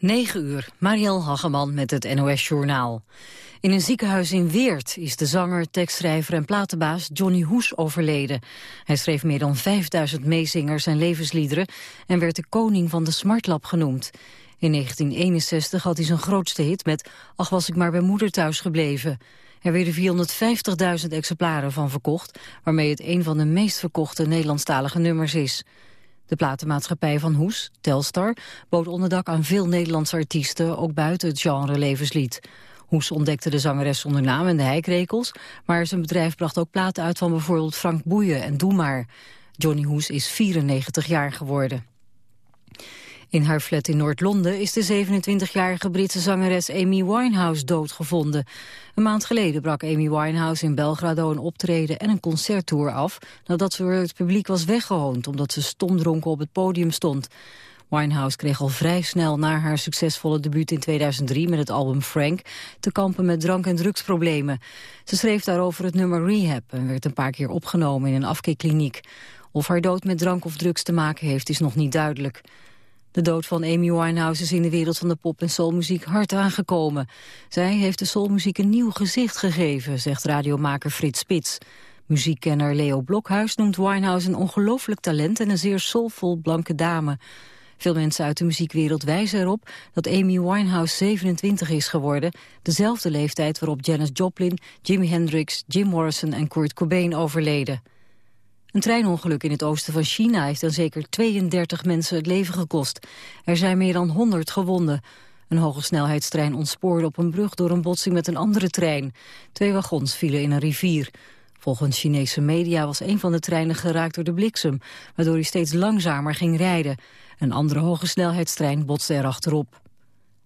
9 uur, Marielle Hageman met het NOS Journaal. In een ziekenhuis in Weert is de zanger, tekstschrijver en platenbaas Johnny Hoes overleden. Hij schreef meer dan 5000 meezingers en levensliederen en werd de koning van de Smartlap genoemd. In 1961 had hij zijn grootste hit met Ach was ik maar bij moeder thuis gebleven. Er werden 450.000 exemplaren van verkocht, waarmee het een van de meest verkochte Nederlandstalige nummers is. De platenmaatschappij van Hoes, Telstar, bood onderdak aan veel Nederlandse artiesten, ook buiten het genre levenslied. Hoes ontdekte de zangeres zonder naam en de heikrekels, maar zijn bedrijf bracht ook platen uit van bijvoorbeeld Frank Boeien en Doe Maar. Johnny Hoes is 94 jaar geworden. In haar flat in Noord-Londen is de 27-jarige Britse zangeres Amy Winehouse doodgevonden. Een maand geleden brak Amy Winehouse in Belgrado een optreden en een concerttour af... nadat ze door het publiek was weggehoond omdat ze stomdronken op het podium stond. Winehouse kreeg al vrij snel na haar succesvolle debuut in 2003 met het album Frank te kampen met drank- en drugsproblemen. Ze schreef daarover het nummer Rehab en werd een paar keer opgenomen in een afkeerkliniek. Of haar dood met drank of drugs te maken heeft is nog niet duidelijk. De dood van Amy Winehouse is in de wereld van de pop- en soulmuziek hard aangekomen. Zij heeft de soulmuziek een nieuw gezicht gegeven, zegt radiomaker Frits Spits. Muziekkenner Leo Blokhuis noemt Winehouse een ongelooflijk talent en een zeer soulvol blanke dame. Veel mensen uit de muziekwereld wijzen erop dat Amy Winehouse 27 is geworden, dezelfde leeftijd waarop Janis Joplin, Jimi Hendrix, Jim Morrison en Kurt Cobain overleden. Een treinongeluk in het oosten van China heeft dan zeker 32 mensen het leven gekost. Er zijn meer dan 100 gewonden. Een hoge snelheidstrein ontspoorde op een brug door een botsing met een andere trein. Twee wagons vielen in een rivier. Volgens Chinese media was een van de treinen geraakt door de bliksem, waardoor hij steeds langzamer ging rijden. Een andere hoge snelheidstrein botste erachterop.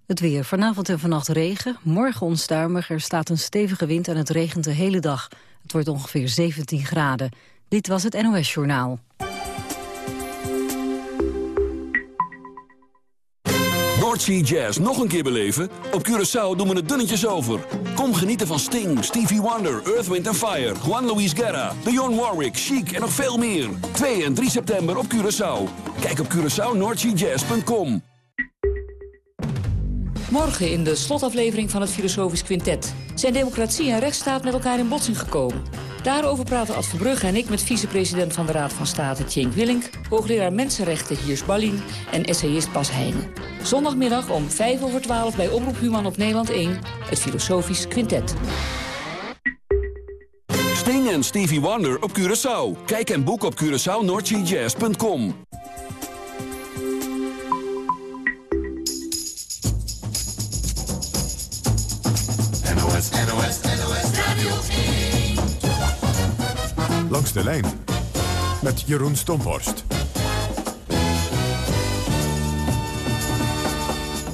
Het weer. Vanavond en vannacht regen. Morgen onstuimig. Er staat een stevige wind en het regent de hele dag. Het wordt ongeveer 17 graden. Dit was het NOS Journaal. Noordsea Jazz nog een keer beleven? Op Curaçao doen we het dunnetjes over. Kom genieten van Sting, Stevie Wonder, Earth, Wind Fire... Juan Luis Guerra, Dionne Warwick, Chic en nog veel meer. 2 en 3 september op Curaçao. Kijk op CuraçaoNoordseaJazz.com. Morgen in de slotaflevering van het Filosofisch Quintet... zijn democratie en rechtsstaat met elkaar in botsing gekomen. Daarover praten Ad Verbrugge en ik met vicepresident van de Raad van State Tjenk Willink... hoogleraar Mensenrechten Hiers Ballin en essayist Bas Heijnen. Zondagmiddag om 5 over 12 bij Omroep Human op Nederland 1... het Filosofisch Quintet. Sting en Stevie Wonder op Curaçao. Kijk en boek op CuraçaoNoordseaJazz.com. NOS, NOS, NOS Radio 1. Langs de lijn met Jeroen Stomhorst.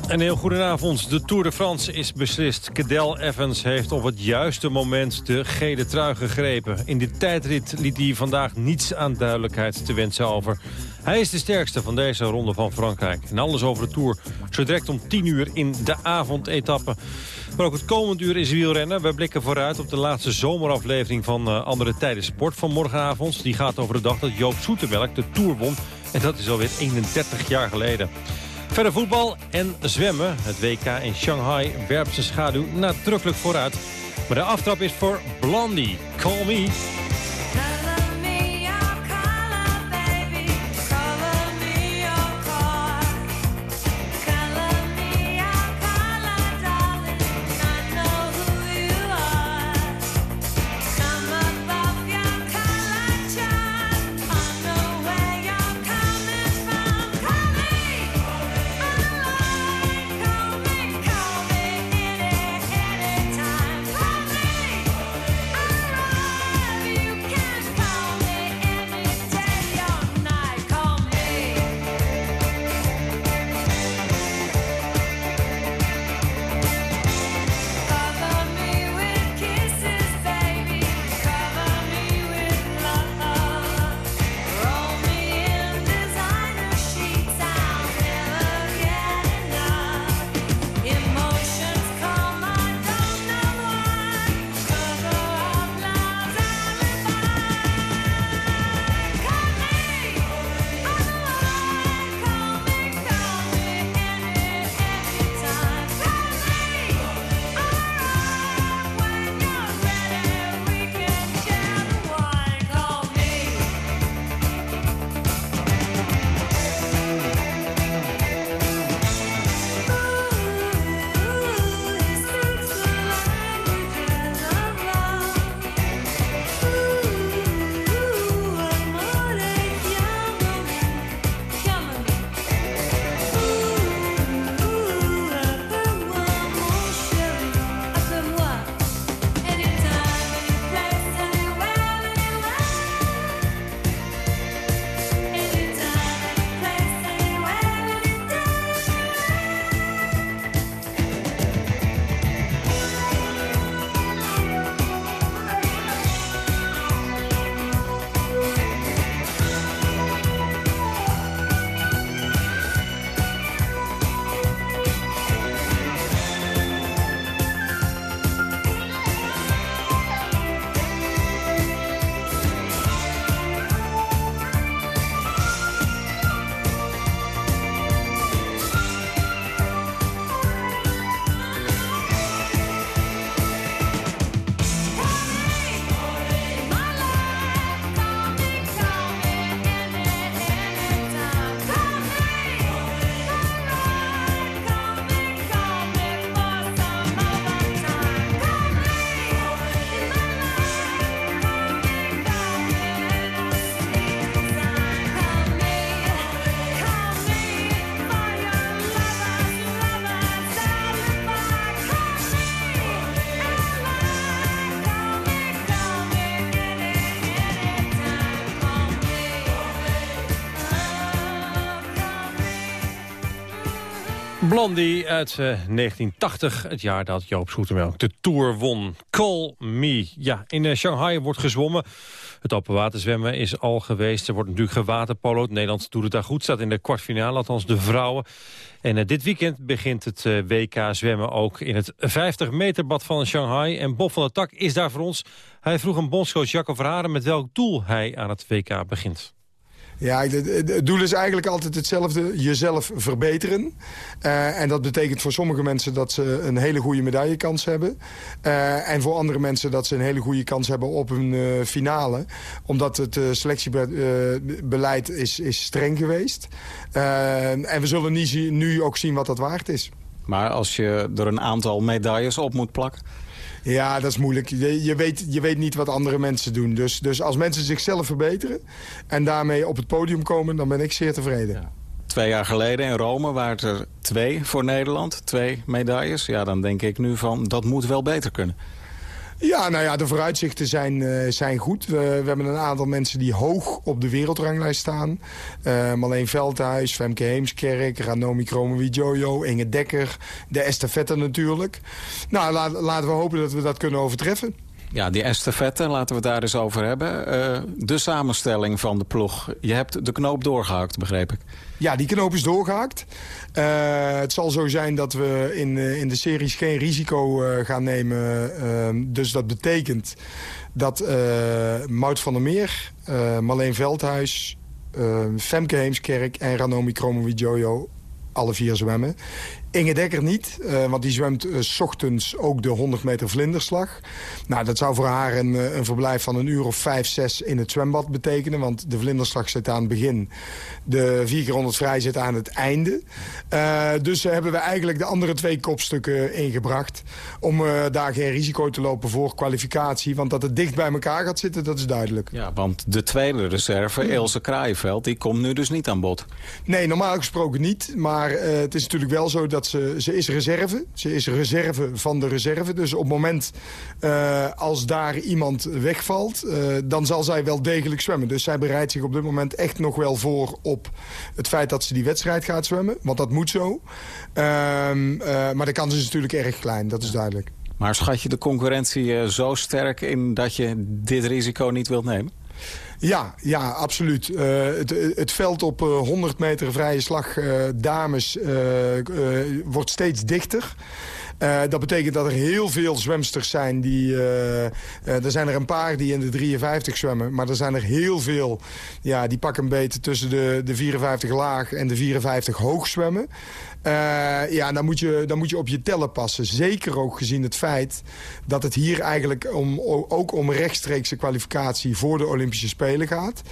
Een heel goedenavond. De Tour de France is beslist. Cadel Evans heeft op het juiste moment de gele trui gegrepen. In de tijdrit liet hij vandaag niets aan duidelijkheid te wensen over. Hij is de sterkste van deze ronde van Frankrijk. En alles over de Tour, zo direct om 10 uur in de avondetappe. Maar ook het komend uur is wielrennen. We blikken vooruit op de laatste zomeraflevering van uh, Andere Tijden Sport van morgenavond. Die gaat over de dag dat Joop Zoetemelk de Tour won. En dat is alweer 31 jaar geleden. Verder voetbal en zwemmen. Het WK in Shanghai werpt zijn schaduw nadrukkelijk vooruit. Maar de aftrap is voor Blondie. Call me. Blondie uit 1980, eh, het jaar dat Joop Zoetemelk de Tour won. Call Me. Ja, in uh, Shanghai wordt gezwommen. Het open waterzwemmen is al geweest. Er wordt natuurlijk gewaterpoloed. Nederland doet het daar goed, staat in de kwartfinale, althans de vrouwen. En uh, dit weekend begint het WK zwemmen ook in het 50 meter bad van Shanghai. En Bob van der Tak is daar voor ons. Hij vroeg een bondscoach Jacco Verharen met welk doel hij aan het WK begint. Ja, het doel is eigenlijk altijd hetzelfde. Jezelf verbeteren. Uh, en dat betekent voor sommige mensen dat ze een hele goede medaillekans hebben. Uh, en voor andere mensen dat ze een hele goede kans hebben op een uh, finale. Omdat het selectiebeleid is, is streng geweest. en we zullen nu ook zien wat dat waard is. Maar als je er een aantal medailles op moet plakken... Ja, dat is moeilijk. Je, weet, je weet niet wat andere mensen doen. Dus, dus als mensen zichzelf verbeteren en daarmee op het podium komen... dan ben ik zeer tevreden. Twee jaar geleden in Rome waren er twee voor Nederland. Twee medailles. Ja, dan denk ik nu van dat moet wel beter kunnen. Ja, nou ja, de vooruitzichten zijn, uh, zijn goed. We, we, hebben een aantal mensen die hoog op de wereldranglijst staan. Uh, Marleen Veldhuis, Femke Heemskerk, Ranomi Kromowidjojo, Inge Dekker, de estafette natuurlijk. Nou, la, laten we hopen dat we dat kunnen overtreffen. Ja, die estafette, laten we het daar eens over hebben. Uh, de samenstelling van de ploeg. Je hebt de knoop doorgehakt, begreep ik. Ja, die knoop is doorgehakt. Uh, het zal zo zijn dat we in, uh, in de series geen risico gaan nemen. Ehm, dus dat betekent dat Mout van der Meer, Marleen Veldhuis... Femke Heemskerk en Ranomi Kromowidjojo alle vier zwemmen. Inge Dekker niet, uh, want die zwemt s ochtends ook de 100 meter vlinderslag. Nou, dat zou voor haar een, uh, een verblijf van een uur of vijf, zes in het zwembad betekenen. Want de vlinderslag zit aan het begin. De 4 keer 100 vrij zit aan het einde. dus hebben we eigenlijk de andere twee kopstukken ingebracht. Om daar geen risico te lopen voor kwalificatie. Want dat het dicht bij elkaar gaat zitten, dat is duidelijk. Ja, want de tweede reserve, Ilse Kraaienveld, die komt nu dus niet aan bod. Nee, normaal gesproken niet. Maar het is natuurlijk wel zo dat ze, ze is reserve. Ze is reserve van de reserve. Dus op het moment uh, als daar iemand wegvalt... Uh, dan zal zij wel degelijk zwemmen. Dus zij bereidt zich op dit moment echt nog wel voor op het feit dat ze die wedstrijd gaat zwemmen. Want dat moet zo. Uh, maar de kans is natuurlijk erg klein, dat is duidelijk. Maar schat je de concurrentie zo sterk in dat je dit risico niet wilt nemen? Ja, ja absoluut. Uh, het, het, veld op 100 meter vrije slag uh, dames wordt steeds dichter. Dat betekent dat er heel veel zwemsters zijn die... Er zijn er een paar die in de 53 zwemmen. Maar er zijn er heel veel ja, die pakken een beetje tussen de, de 54 laag en de 54 hoog zwemmen. Uh, ja, dan moet, je, dan moet je op je tellen passen. Zeker ook gezien het feit dat het hier eigenlijk om, ook om rechtstreekse kwalificatie voor de Olympische Spelen gaat.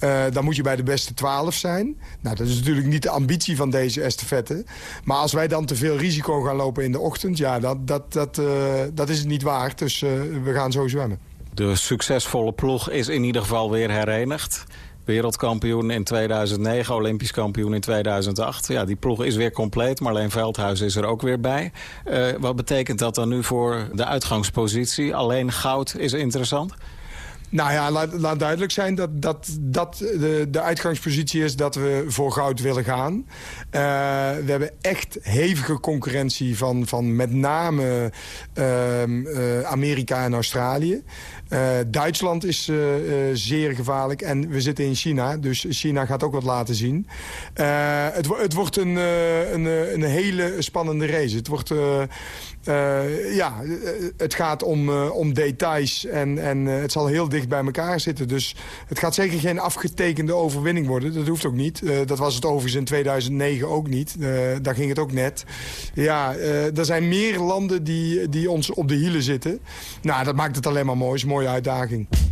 Uh, dan moet je bij de beste 12 zijn. Nou, dat is natuurlijk niet de ambitie van deze estafette. Maar als wij dan te veel risico gaan lopen in de ochtend, ja, dat, dat, dat, uh, dat is het niet waard. Dus we gaan zo zwemmen. De succesvolle ploeg is in ieder geval weer herenigd. Wereldkampioen in 2009, Olympisch kampioen in 2008. Ja, die ploeg is weer compleet. Marleen Veldhuis is er ook weer bij. Uh, wat betekent dat dan nu voor de uitgangspositie? Alleen goud is interessant? Nou ja, laat, laat, duidelijk zijn dat, dat, dat de, de uitgangspositie is dat we voor goud willen gaan. Uh, we hebben echt hevige concurrentie van, van met name uh, uh, Amerika en Australië. Uh, Duitsland is uh, uh, zeer gevaarlijk en we zitten in China, dus China gaat ook wat laten zien. het, het, wordt een, een, een, hele spannende race. Het, wordt, ja, het gaat om, om details en, en het zal heel dicht bij elkaar zitten. Dus het gaat zeker geen afgetekende overwinning worden. Dat hoeft ook niet. dat was het overigens in 2009 ook niet. daar ging het ook net. Ja, er zijn meer landen die, die ons op de hielen zitten. Nou, dat maakt het alleen maar mooi. Mooi mooie uitdaging.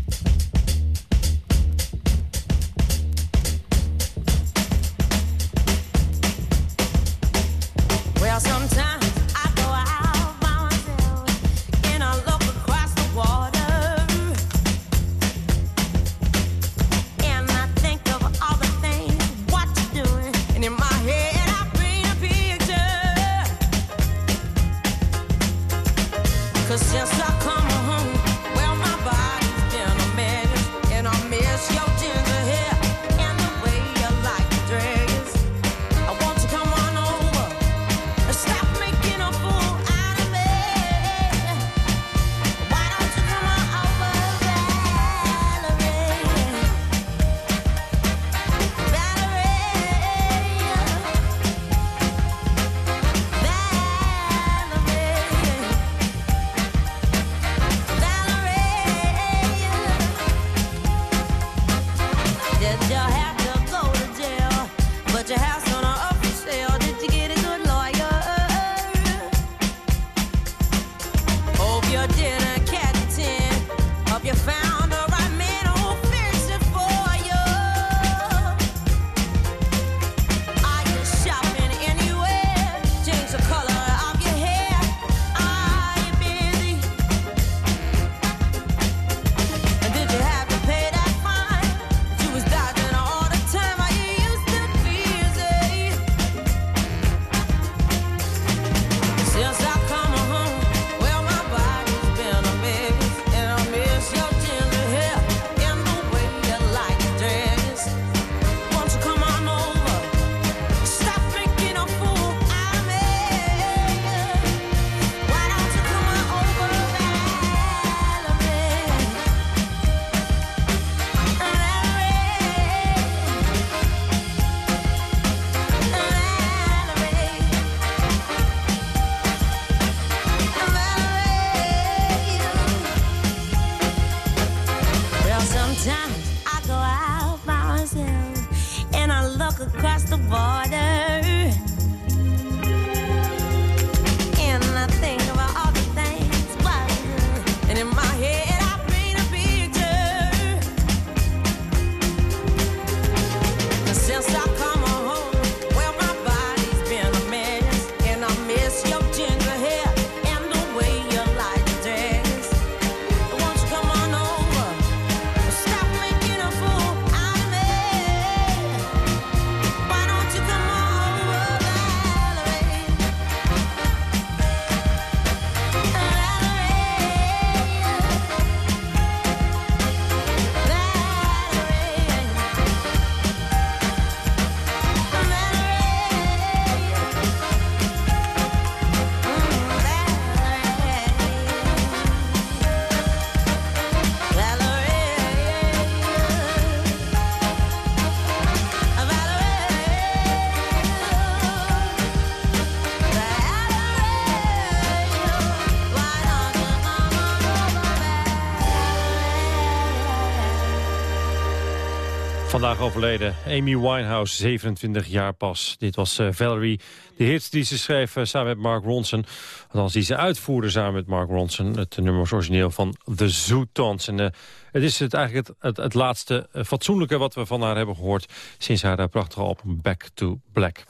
Overleden Amy Winehouse, 27 jaar pas. Dit was uh, Valerie, de hits die ze schreef uh, samen met Mark Ronson. Althans, die ze uitvoerde samen met Mark Ronson. Het nummer was origineel van The Zootons. En uh, het is het eigenlijk het, het, laatste fatsoenlijke wat we van haar hebben gehoord... sinds haar prachtige album Back to Black.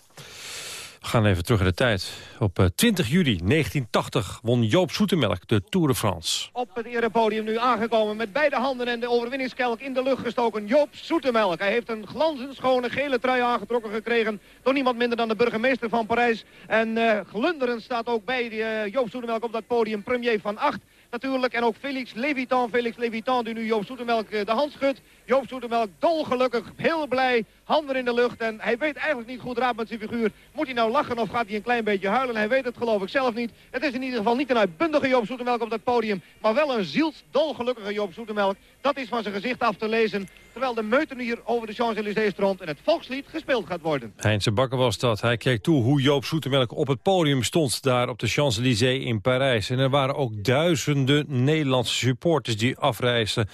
We gaan even terug in de tijd. Op 20 eh, juli 1980 won Joop Zoetemelk de Tour de France. Op het erepodium nu aangekomen met beide handen en de overwinningskelk in de lucht gestoken. Joop Zoetemelk. Hij heeft een glanzend schone gele trui aangetrokken gekregen door niemand minder dan de burgemeester van Parijs. En uh, glunderend staat ook bij uh, Joop Zoetemelk op dat podium premier van 8 natuurlijk. En ook Felix Levitan, Felix Levitan die nu Joop Zoetemelk de hand schudt. Joop Zoetemelk dolgelukkig, heel blij, handen in de lucht. En hij weet eigenlijk niet goed raad met zijn figuur. Moet hij nou lachen of gaat hij een klein beetje huilen? Hij weet het geloof ik zelf niet. Het is in ieder geval niet een uitbundige Joop Zoetemelk op dat podium. Maar wel een zielsdolgelukkige Joop Zoetemelk. Dat is van zijn gezicht af te lezen. Terwijl de meuten hier over de Champs-Élysées stroomt en het volkslied gespeeld gaat worden. Heinze Bakker was dat. Hij keek toe hoe Joop Zoetemelk op het podium stond daar op de Champs-Élysées in Parijs. En er waren ook duizenden Nederlandse supporters die afreisden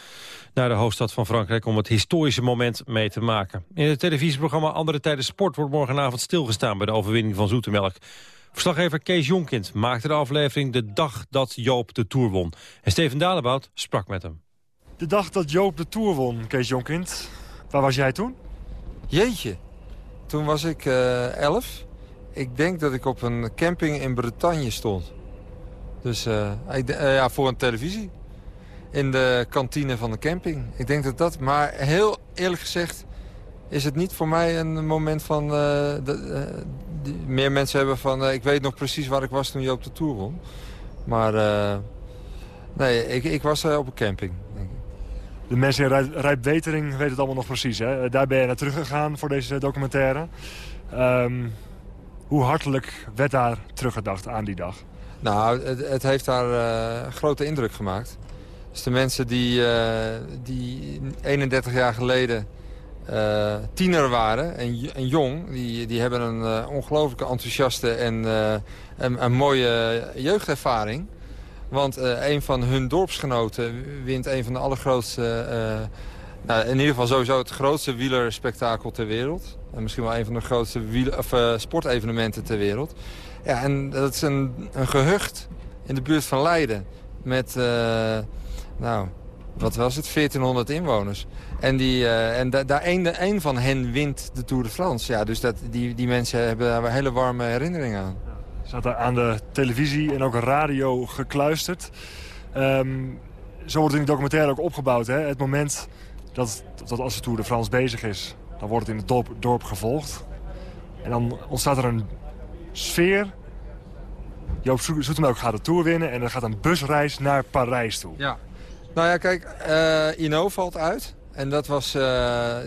naar de hoofdstad van Frankrijk om het historische moment mee te maken. In het televisieprogramma Andere Tijden Sport wordt morgenavond stilgestaan bij de overwinning van Zoetemelk. Verslaggever Kees Jonkind maakte de aflevering de dag dat Joop de Tour won. En Steven Dalebout sprak met hem. De dag dat Joop de Tour won, Kees Jonkind. Waar was jij toen? Jeetje, toen was ik uh, elf. Ik denk dat ik op een camping in Bretagne stond. Dus uh, ik, uh, ja, voor een televisie in de kantine van de camping. Ik denk dat dat, maar heel eerlijk gezegd is het niet voor mij een moment van... Meer mensen hebben van, ik weet nog precies waar ik was toen je op de Tour won. Maar nee, ik, ik was op een camping. De mensen in Rijpwetering weten het allemaal nog precies. Hè? Daar ben je naar teruggegaan voor deze documentaire. Um, hoe hartelijk werd daar teruggedacht aan die dag? Nou, het, het heeft daar grote indruk gemaakt. Dus de mensen die, uh, die 31 jaar geleden uh, tiener waren en, en, jong... die, die hebben een uh, ongelooflijke enthousiaste en een, een, mooie jeugdervaring. Want een van hun dorpsgenoten wint een van de allergrootste... nou, in ieder geval sowieso het grootste wielerspektakel ter wereld. En misschien wel een van de grootste wieler, of, sportevenementen ter wereld. Ja, en dat is een, een gehucht in de buurt van Leiden. Met nou, wat was het? 1400 inwoners. En, die, en da daar een, een van hen wint de Tour de France. Ja, dus dat, die, die mensen hebben daar hele warme herinneringen aan. Zat er aan de televisie en ook radio gekluisterd. Um, zo wordt in die documentaire ook opgebouwd. Hè? Het moment dat, dat als de de France bezig is... dan wordt het in het dorp, dorp gevolgd. En dan ontstaat er een sfeer Joop Zoetemelk gaat de Tour winnen en er gaat een busreis naar Parijs toe. Ja, nou ja, kijk, uh, Ino valt uit. En dat was, uh,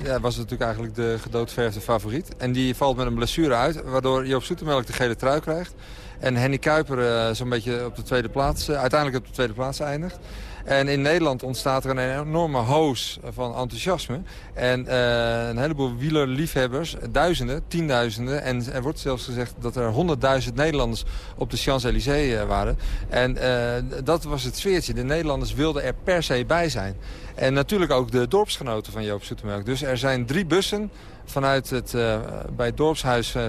ja, was natuurlijk eigenlijk de gedoodverfde favoriet. En die valt met een blessure uit, waardoor Joop Zoetemelk de gele trui krijgt. En Henny Kuiper uh, zo'n beetje op de tweede plaats, uiteindelijk op de tweede plaats eindigt. En in Nederland ontstaat er een enorme hoos van enthousiasme. En uh, een heleboel wielerliefhebbers, duizenden, tienduizenden... en er wordt zelfs gezegd dat er honderdduizend Nederlanders op de Champs-Élysées uh, waren. En uh, dat was het sfeertje. De Nederlanders wilden er per se bij zijn. En natuurlijk ook de dorpsgenoten van Joop Zoetemelk. Dus er zijn drie bussen vanuit het, uh, bij het dorpshuis uh,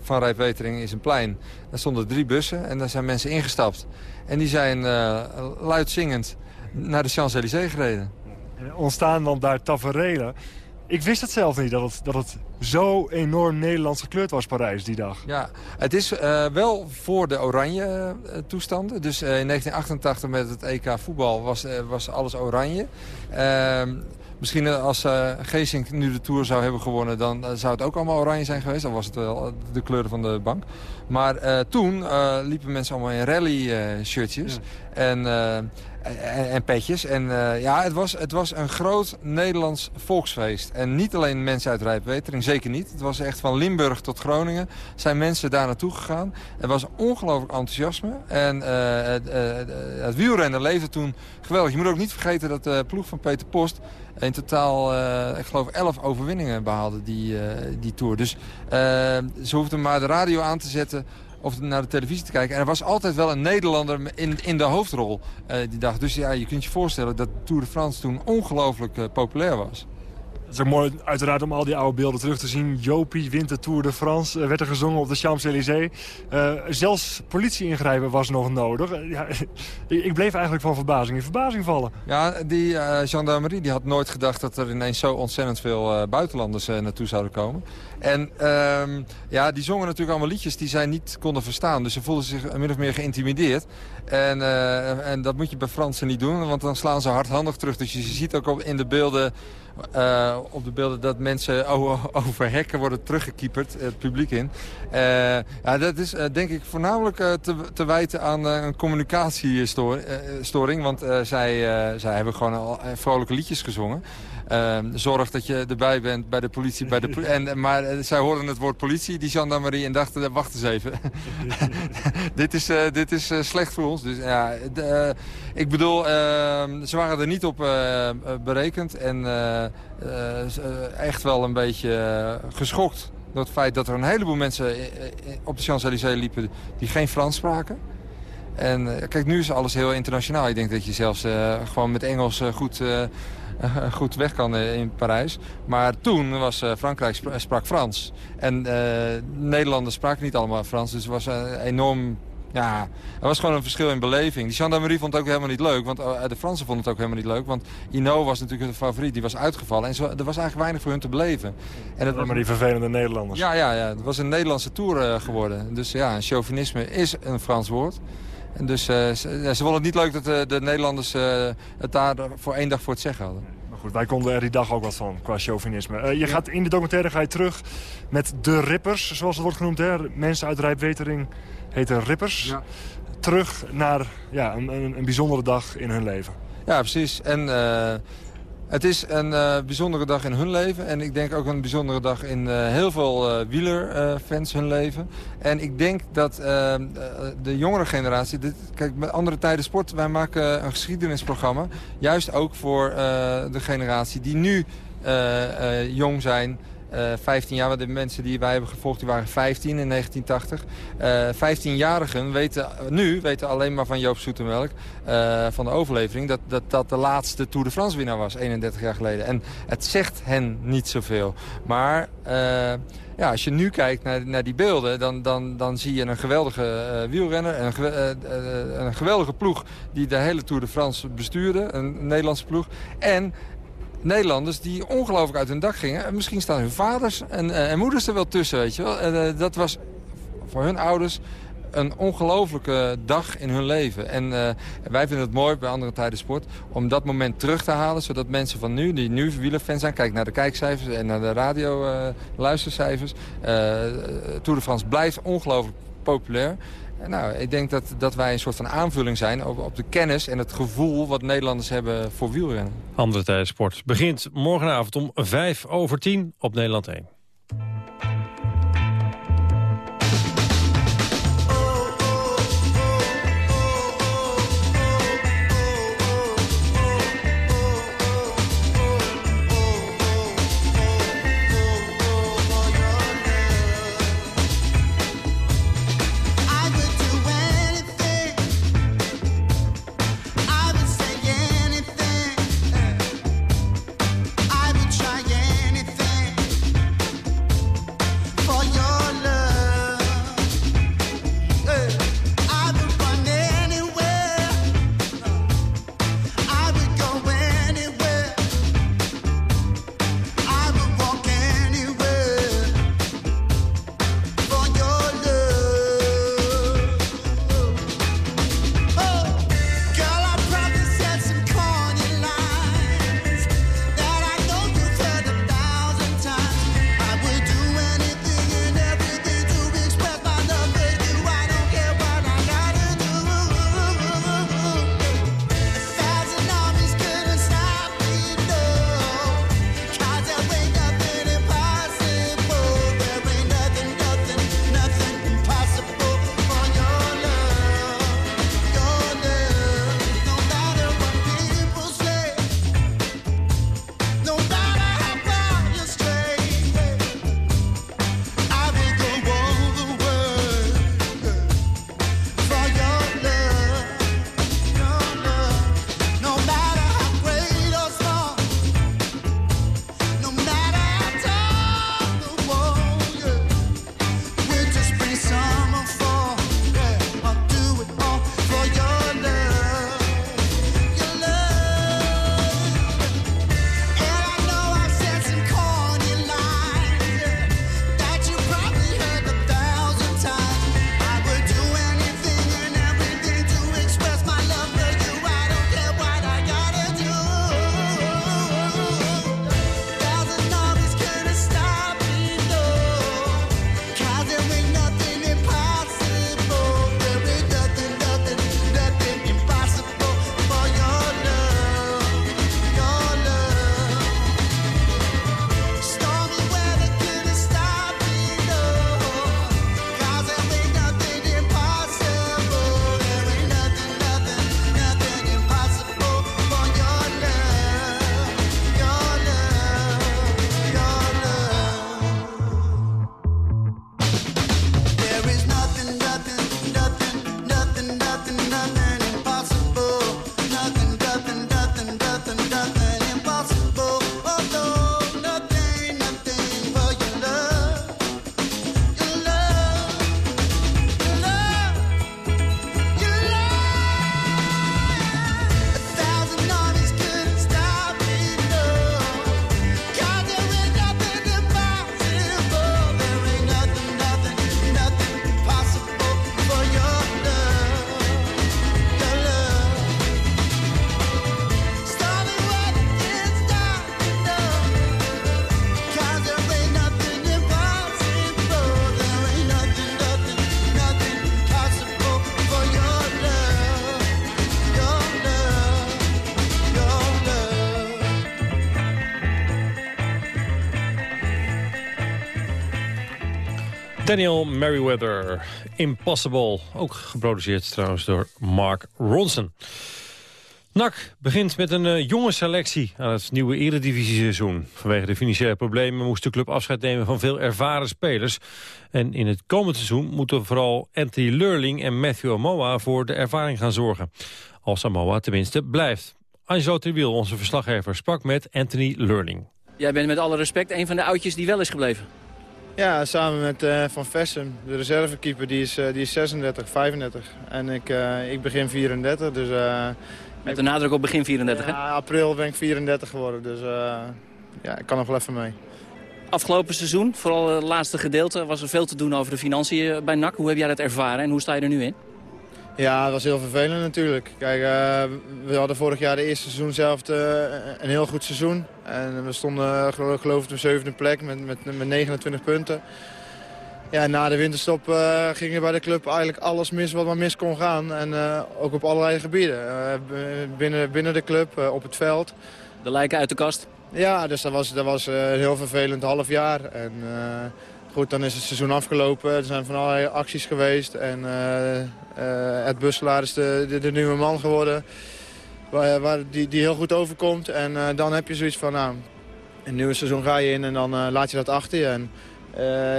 van Rijpwetering is een plein. Daar stonden drie bussen en daar zijn mensen ingestapt. En die zijn uh, luidzingend naar de Champs-Élysées gereden. Er ontstaan dan daar taferelen. Ik wist het zelf niet, dat het, dat het zo enorm Nederlands gekleurd was, Parijs, die dag. Ja, het is uh, wel voor de oranje uh, toestanden. Dus uh, in 1988 met het EK voetbal was, was alles oranje. Misschien eh, als uh, Geesink nu de Tour zou hebben gewonnen... dan uh, zou het ook allemaal oranje zijn geweest. Dan was het wel de kleuren van de bank. Maar uh, toen liepen mensen allemaal in rally-shirtjes. En, en, en, petjes. En ja, het was, het was een groot Nederlands volksfeest. En niet alleen mensen uit Rijpwetering, zeker niet. Het was echt van Limburg tot Groningen. Zijn mensen daar naartoe gegaan. Er was ongelooflijk enthousiasme. En het, het wielrennen leefde toen geweldig. Je moet ook niet vergeten dat de ploeg van Peter Post in totaal, uh, ik geloof, 11 overwinningen behaalde die, uh, die Tour. Dus uh, ze hoefden maar de radio aan te zetten of naar de televisie te kijken. En er was altijd wel een Nederlander in, in de hoofdrol die dag. Dus ja, je kunt je voorstellen dat Tour de France toen ongelooflijk populair was. Is ook mooi uiteraard om al die oude beelden terug te zien. Jopie wint de Tour de France, uh, werd er gezongen op de Champs-Élysées. Uh, zelfs politie ingrijpen was nog nodig. Uh, ja, ik bleef eigenlijk van verbazing in verbazing vallen. Ja, die gendarmerie die had nooit gedacht dat er ineens zo ontzettend veel buitenlanders naartoe zouden komen. En ehm, ja, die zongen natuurlijk allemaal liedjes die zij niet konden verstaan. Dus ze voelden zich min of meer geïntimideerd. En, en dat moet je bij Fransen niet doen, want dan slaan ze hardhandig terug. Dus je ziet ook in de beelden uh, op de beelden dat mensen over hekken worden teruggekieperd, het publiek in. Uh, ja, dat is uh, denk ik voornamelijk te, te, wijten aan een communicatiestoring. want zij, zij hebben gewoon al vrolijke liedjes gezongen. Ehm, zorg dat je erbij bent bij de politie. Bij de en, maar zij hoorden het woord politie, die gendarmerie, en dachten, wacht eens even. dit is, uh, dit is slecht voor ons. Dus, ja, ik bedoel, ehm, ze waren er niet op berekend. En echt wel een beetje geschokt door het feit dat er een heleboel mensen op de Champs-Élysées liepen die geen Frans spraken. En kijk, nu is alles heel internationaal. Ik denk dat je zelfs gewoon met Engels goed eh, goed weg kan eh, in Parijs. Maar toen was eh, Frankrijk sprak Frans. En Nederlanders spraken niet allemaal Frans. Dus het was enorm ja, er was gewoon een verschil in beleving. Die gendarmerie vond het ook helemaal niet leuk. Want de Fransen vonden het ook helemaal niet leuk. Want Ino was natuurlijk de favoriet. Die was uitgevallen. En er was eigenlijk weinig voor hun te beleven. En maar die vervelende Nederlanders. Ja, ja, ja, het was een Nederlandse tour geworden. Dus ja, chauvinisme is een Frans woord. En dus uh, ze, ze, vonden het niet leuk dat de, de Nederlanders uh, het daar voor één dag voor het zeggen hadden. Goed, wij konden er die dag ook wat van, qua chauvinisme. Uh, je gaat in de documentaire ga je terug met de rippers, zoals het wordt genoemd. Hè? Mensen uit Rijpwetering heten rippers. Ja. Terug naar ja, een, een, een, bijzondere dag in hun leven. Ja, precies. En het is een uh, bijzondere dag in hun leven. En ik denk ook een bijzondere dag in uh, heel veel uh, wielerfans hun leven. En ik denk dat de jongere generatie... Kijk, met andere tijden sport, wij maken een geschiedenisprogramma. Juist ook voor de generatie die nu jong zijn... 15 jaar, de mensen die wij hebben gevolgd, die waren 15 in 1980. Uh, 15-jarigen weten nu weten alleen maar van Joop Zoetemelk, uh, van de overlevering, dat, dat dat de laatste Tour de France winnaar was, 31 jaar geleden. En het zegt hen niet zoveel. Maar ja, als je nu kijkt naar, naar die beelden, dan, dan, dan zie je een geweldige wielrenner. Een, een geweldige ploeg die de hele Tour de France bestuurde. Een Nederlandse ploeg. En Nederlanders die ongelooflijk uit hun dak gingen. En misschien staan hun vaders en, uh, en moeders er wel tussen, weet je wel. En, uh, dat was voor hun ouders een ongelofelijke dag in hun leven. En uh, wij vinden het mooi bij andere tijden sport om dat moment terug te halen. Zodat mensen van nu, die nu wielerfans zijn, kijk naar de kijkcijfers en naar de radio luistercijfers. Tour de France blijft ongelooflijk populair. Nou, ik denk dat, dat wij een soort van aanvulling zijn op, de kennis en het gevoel wat Nederlanders hebben voor wielrennen. Andere tijden sport begint morgenavond om 5 over 10 op Nederland 1. Nathaniel Merriweather, Impossible. Ook geproduceerd trouwens door Mark Ronson. NAC begint met een uh, jonge selectie aan het nieuwe eredivisie-seizoen. Vanwege de financiële problemen moest de club afscheid nemen van veel ervaren spelers. En in het komend seizoen moeten vooral Anthony Lurling en Matthew Amoa voor de ervaring gaan zorgen. Als Amoa tenminste blijft. Angelo Terwiel, onze verslaggever, sprak met Anthony Lurling. Jij bent met alle respect een van de oudjes die wel is gebleven. Ja, samen met uh, Van Vessen, de reservekeeper, die is, uh, die is 36, 35. En ik, uh, ik begin 34, dus... met de nadruk op begin 34, ja, hè? april ben ik 34 geworden, dus ja, ik kan nog wel even mee. Afgelopen seizoen, vooral het laatste gedeelte, was er veel te doen over de financiën bij NAC. Hoe heb jij dat ervaren en hoe sta je er nu in? Ja, dat was heel vervelend natuurlijk. Kijk, uh, we hadden vorig jaar de eerste seizoen zelf uh, een heel goed seizoen. En we stonden geloof, geloof ik op de zevende plek met, met, met 29 punten. Ja, na de winterstop uh, ging er bij de club eigenlijk alles mis wat maar mis kon gaan. En ook op allerlei gebieden. binnen, binnen de club, op het veld. De lijken uit de kast? Ja, dus dat was, dat was een heel vervelend half jaar. En, Goed, dan is het seizoen afgelopen. Er zijn van allerlei acties geweest. En uh, uh, Ed Busselaar is de, de, nieuwe man geworden. Waar, die, die heel goed overkomt. En uh, dan heb je zoiets van, nou, een nieuw seizoen ga je in en dan laat je dat achter je. En,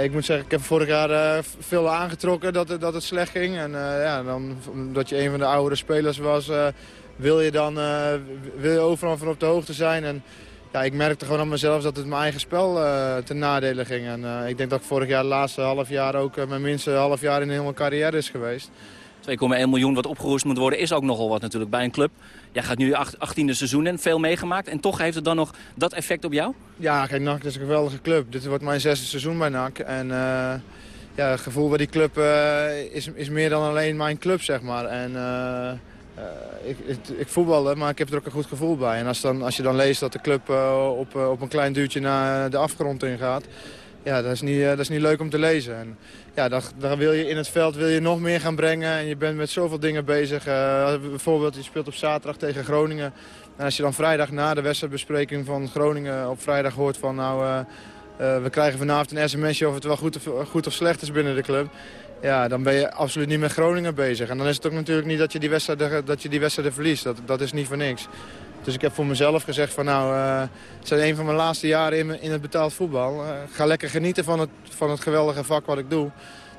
ik moet zeggen, ik heb vorig jaar veel aangetrokken dat, dat het slecht ging. En ja, dan, omdat je een van de oudere spelers was, wil je dan wil je overal van op de hoogte zijn. En, ja, ik merkte gewoon aan mezelf dat het mijn eigen spel uh, ten nadele ging. En uh, ik denk dat ik vorig jaar, de laatste half jaar, ook uh, mijn minste half jaar in mijn carrière is geweest. 2,1 miljoen wat opgeroest moet worden is ook nogal wat natuurlijk bij een club. Jij gaat nu 18e seizoen in, veel meegemaakt. En toch heeft het dan nog dat effect op jou? Ja, kijk, NAC is een geweldige club. Dit wordt mijn zesde seizoen bij NAC. En ja, het gevoel bij die club is, is meer dan alleen mijn club, zeg maar. En uh, ik, ik, ik maar ik heb er ook een goed gevoel bij. En als, dan, als je dan leest dat de club uh, op, uh, op een klein duwtje naar de afgrond ingaat... Ja, dat is niet, dat is niet leuk om te lezen. En, ja, daar wil je in het veld wil je nog meer gaan brengen. En je bent met zoveel dingen bezig. bijvoorbeeld, je speelt op zaterdag tegen Groningen. En als je dan vrijdag na de wedstrijdbespreking van Groningen op vrijdag hoort van... nou, we krijgen vanavond een sms'je of het wel goed of, goed of slecht is binnen de club ja, dan ben je absoluut niet met Groningen bezig. En dan is het ook natuurlijk niet dat je die wedstrijden, dat je die wedstrijden verliest. Dat, dat is niet voor niks. Dus ik heb voor mezelf gezegd van nou, uh, het zijn een van mijn laatste jaren in, in het betaald voetbal. Uh, ga lekker genieten van het, van het geweldige vak wat ik doe.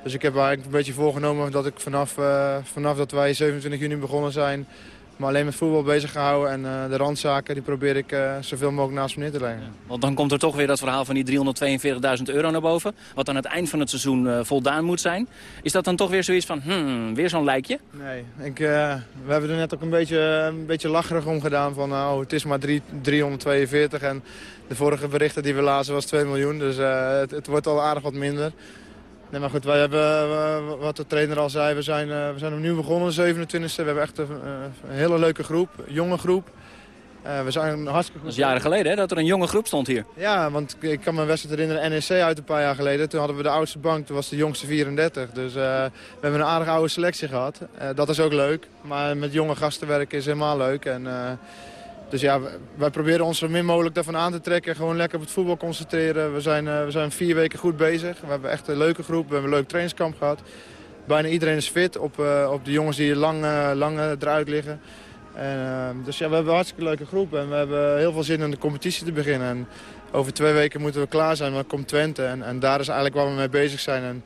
Dus ik heb eigenlijk een beetje voorgenomen dat ik vanaf, uh, vanaf dat wij 27 juni begonnen zijn maar alleen met voetbal bezig gehouden. En uh, de randzaken die probeer ik uh, zoveel mogelijk naast me neer te leggen. Ja, want dan komt er toch weer dat verhaal van die 342.000 euro naar boven. Wat aan het eind van het seizoen uh, voldaan moet zijn. Is dat dan toch weer zoiets van, hmm, weer zo'n lijkje? Nee, ik, we hebben er net ook een beetje, een beetje lacherig om gedaan. Van nou, het is maar 3, 342 en de vorige berichten die we lazen was 2 miljoen. Dus het, het wordt al aardig wat minder. Nee, maar goed, wij hebben, wat de trainer al zei, we zijn, we zijn opnieuw begonnen, de 27e. We hebben echt een, een hele leuke groep, een jonge groep. Uh, we zijn hartstikke goed. Dat is jaren geleden hè, dat er een jonge groep stond hier. Ja, want ik kan me een wedstrijd herinneren, NEC uit een paar jaar geleden. Toen hadden we de oudste bank, toen was de jongste 34. Dus uh, we hebben een aardig oude selectie gehad. Uh, dat is ook leuk, maar met jonge gasten werken is helemaal leuk. En, dus ja, wij proberen ons zo min mogelijk daarvan aan te trekken. Gewoon lekker op het voetbal concentreren. We zijn, uh, we zijn vier weken goed bezig. We hebben echt een leuke groep. We hebben een leuk trainingskamp gehad. Bijna iedereen is fit op, uh, op de jongens die lang, uh, lang eruit liggen. En, dus ja, we hebben een hartstikke leuke groep. En we hebben heel veel zin in de competitie te beginnen. En over twee weken moeten we klaar zijn. Maar dan komt Twente. En, en daar is eigenlijk waar we mee bezig zijn. En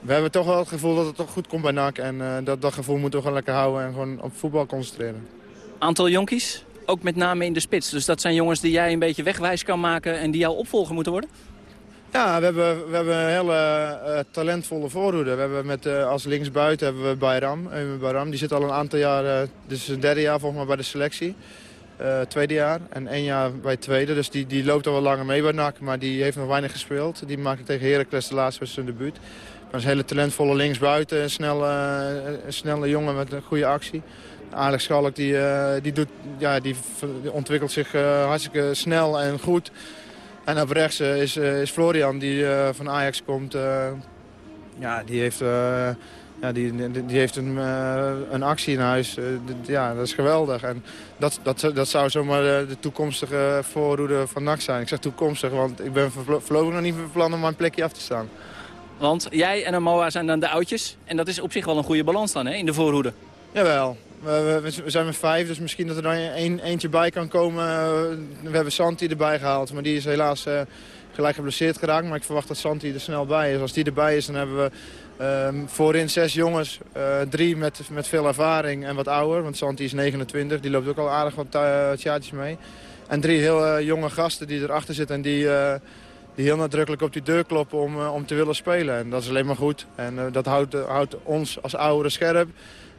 we hebben toch wel het gevoel dat het toch goed komt bij NAC. En dat, dat gevoel moeten we gewoon lekker houden. En gewoon op voetbal concentreren. Aantal jonkies? Ook met name in de spits. Dus dat zijn jongens die jij een beetje wegwijs kan maken en die jouw opvolger moeten worden? Ja, we hebben, we hebben een hele uh, talentvolle voorhoede. We hebben met, uh, als linksbuiten hebben we Bayram. Bayram. Die zit al een aantal jaar, uh, dit is zijn derde jaar volgens mij bij de selectie. tweede jaar en één jaar bij tweede. Dus die, die loopt al wel langer mee bij NAC, maar die heeft nog weinig gespeeld. Die maakte tegen Heracles de laatste wedstrijd zijn debuut. Maar is een hele talentvolle linksbuiten, een snelle, een snelle jongen met een goede actie. Alex Schalk die, uh, die, doet, ja, die, ontwikkelt zich uh, hartstikke snel en goed. En op rechts uh, is, is Florian die van Ajax komt. ja, die heeft, ja, die, die, heeft een, een actie in huis. ja, dat is geweldig. En dat, dat, dat zou zomaar de toekomstige voorhoede van NAC zijn. Ik zeg toekomstig, want ik ben voorlopig nog niet van plan om mijn plekje af te staan. Want jij en Moa zijn dan de oudjes. En dat is op zich wel een goede balans dan hè, in de voorhoede. Jawel. We, zijn met vijf, dus misschien dat er dan een, eentje bij kan komen. We hebben Santi erbij gehaald, maar die is helaas uh, gelijk geblesseerd geraakt. Maar ik verwacht dat Santi er snel bij is. Als die erbij is, dan hebben we um, voorin zes jongens. Uh, drie met, met veel ervaring en wat ouder. Want Santi is 29, die loopt ook al aardig wat uh, mee. En drie heel jonge gasten die erachter zitten en die die heel nadrukkelijk op die deur kloppen om, om te willen spelen. En dat is alleen maar goed. En dat houdt, houdt ons als ouderen scherp.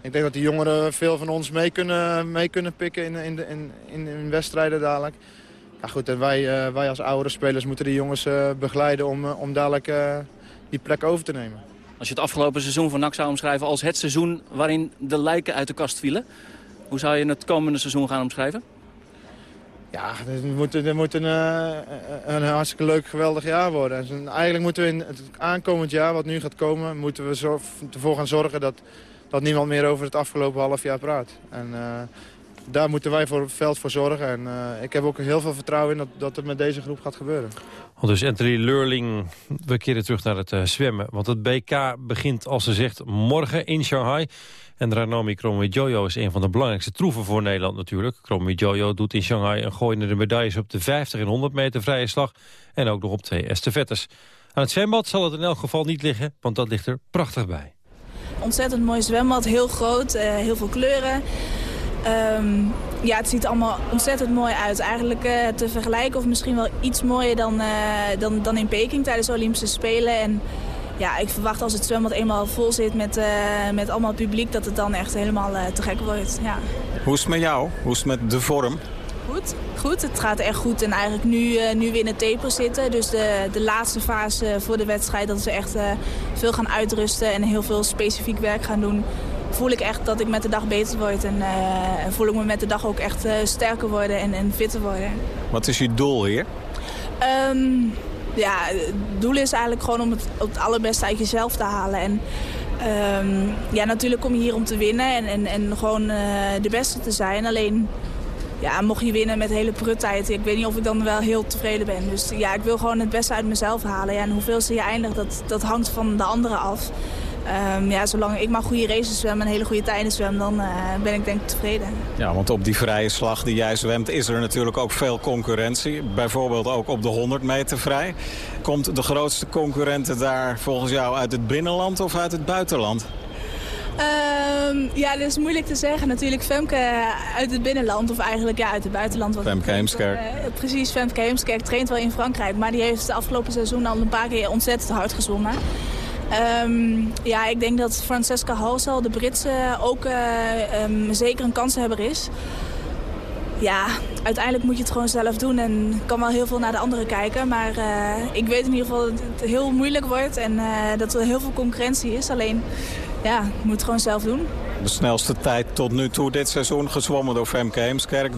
Ik denk dat die jongeren veel van ons mee kunnen, mee kunnen pikken in, in, in, in, in wedstrijden dadelijk. Ja goed, en wij, uh, wij als oudere spelers moeten die jongens uh, begeleiden om, om dadelijk die plek over te nemen. Als je het afgelopen seizoen van NAC zou omschrijven als het seizoen waarin de lijken uit de kast vielen. Hoe zou je het komende seizoen gaan omschrijven? Ja, het moet, het moet een, een hartstikke leuk, geweldig jaar worden. En eigenlijk moeten we in het aankomend jaar, wat nu gaat komen... moeten we ervoor gaan zorgen dat, dat niemand meer over het afgelopen half jaar praat. En uh, daar moeten wij voor het veld voor zorgen. En uh, ik heb ook heel veel vertrouwen in dat, dat het met deze groep gaat gebeuren. Dus Anthony Leurling, we keren terug naar het zwemmen. Want het BK begint, als ze zegt, morgen in Shanghai... En Ranomi Kromowidjojo is een van de belangrijkste troeven voor Nederland natuurlijk. Kromowidjojo doet in Shanghai een gooi naar de medailles op de 50 en 100 meter vrije slag. En ook nog op twee estafettes. Aan het zwembad zal het in elk geval niet liggen, want dat ligt er prachtig bij. Ontzettend mooi zwembad, heel groot, uh, heel veel kleuren. Um, ja, het ziet allemaal ontzettend mooi uit. Eigenlijk uh, te vergelijken of misschien wel iets mooier dan, uh, dan, dan in Peking tijdens de Olympische Spelen. En ja, ik verwacht als het zwembad eenmaal vol zit met, met allemaal publiek... dat het dan echt helemaal te gek wordt. Ja. Hoe is het met jou? Hoe is het met de vorm? Goed, goed. Het gaat echt goed. En eigenlijk nu, uh, nu we in het taper zitten. Dus de, de laatste fase voor de wedstrijd. Dat we echt veel gaan uitrusten en heel veel specifiek werk gaan doen. Voel ik echt dat ik met de dag beter word. En voel ik me met de dag ook echt sterker worden en, en fitter worden. Wat is je doel hier? Um, ja, het doel is eigenlijk gewoon om het, het allerbeste uit jezelf te halen. En um, ja, natuurlijk kom je hier om te winnen en, en, en gewoon uh, de beste te zijn. Alleen, ja, mocht je winnen met hele pruttijd, ik weet niet of ik dan wel heel tevreden ben. Dus ja, ik wil gewoon het beste uit mezelf halen. Ja, en hoeveel ze je eindigt, dat, dat hangt van de anderen af. Um, ja, zolang ik maar goede races zwem en hele goede tijden zwem, dan uh, ben ik denk ik tevreden. Ja, want op die vrije slag die jij zwemt is er natuurlijk ook veel concurrentie. Bijvoorbeeld ook op de 100 meter vrij. Komt de grootste concurrenten daar volgens jou uit het binnenland of uit het buitenland? Um, ja, dat is moeilijk te zeggen. Natuurlijk Femke uit het binnenland of eigenlijk ja, uit het buitenland. Wat Femke Heemskerk. Uh, precies, Femke Heemskerk traint wel in Frankrijk. Maar die heeft de afgelopen seizoen al een paar keer ontzettend hard gezwommen. Um, ja, ik denk dat Francesca Halsel, de Britse, ook uh, um, zeker een kanshebber is. Ja, uiteindelijk moet je het gewoon zelf doen en kan wel heel veel naar de anderen kijken. Maar uh, ik weet in ieder geval dat het heel moeilijk wordt en dat er heel veel concurrentie is. Alleen, ja, je moet het gewoon zelf doen. De snelste tijd tot nu toe dit seizoen gezwommen door Femke Heemskerk, 53-60.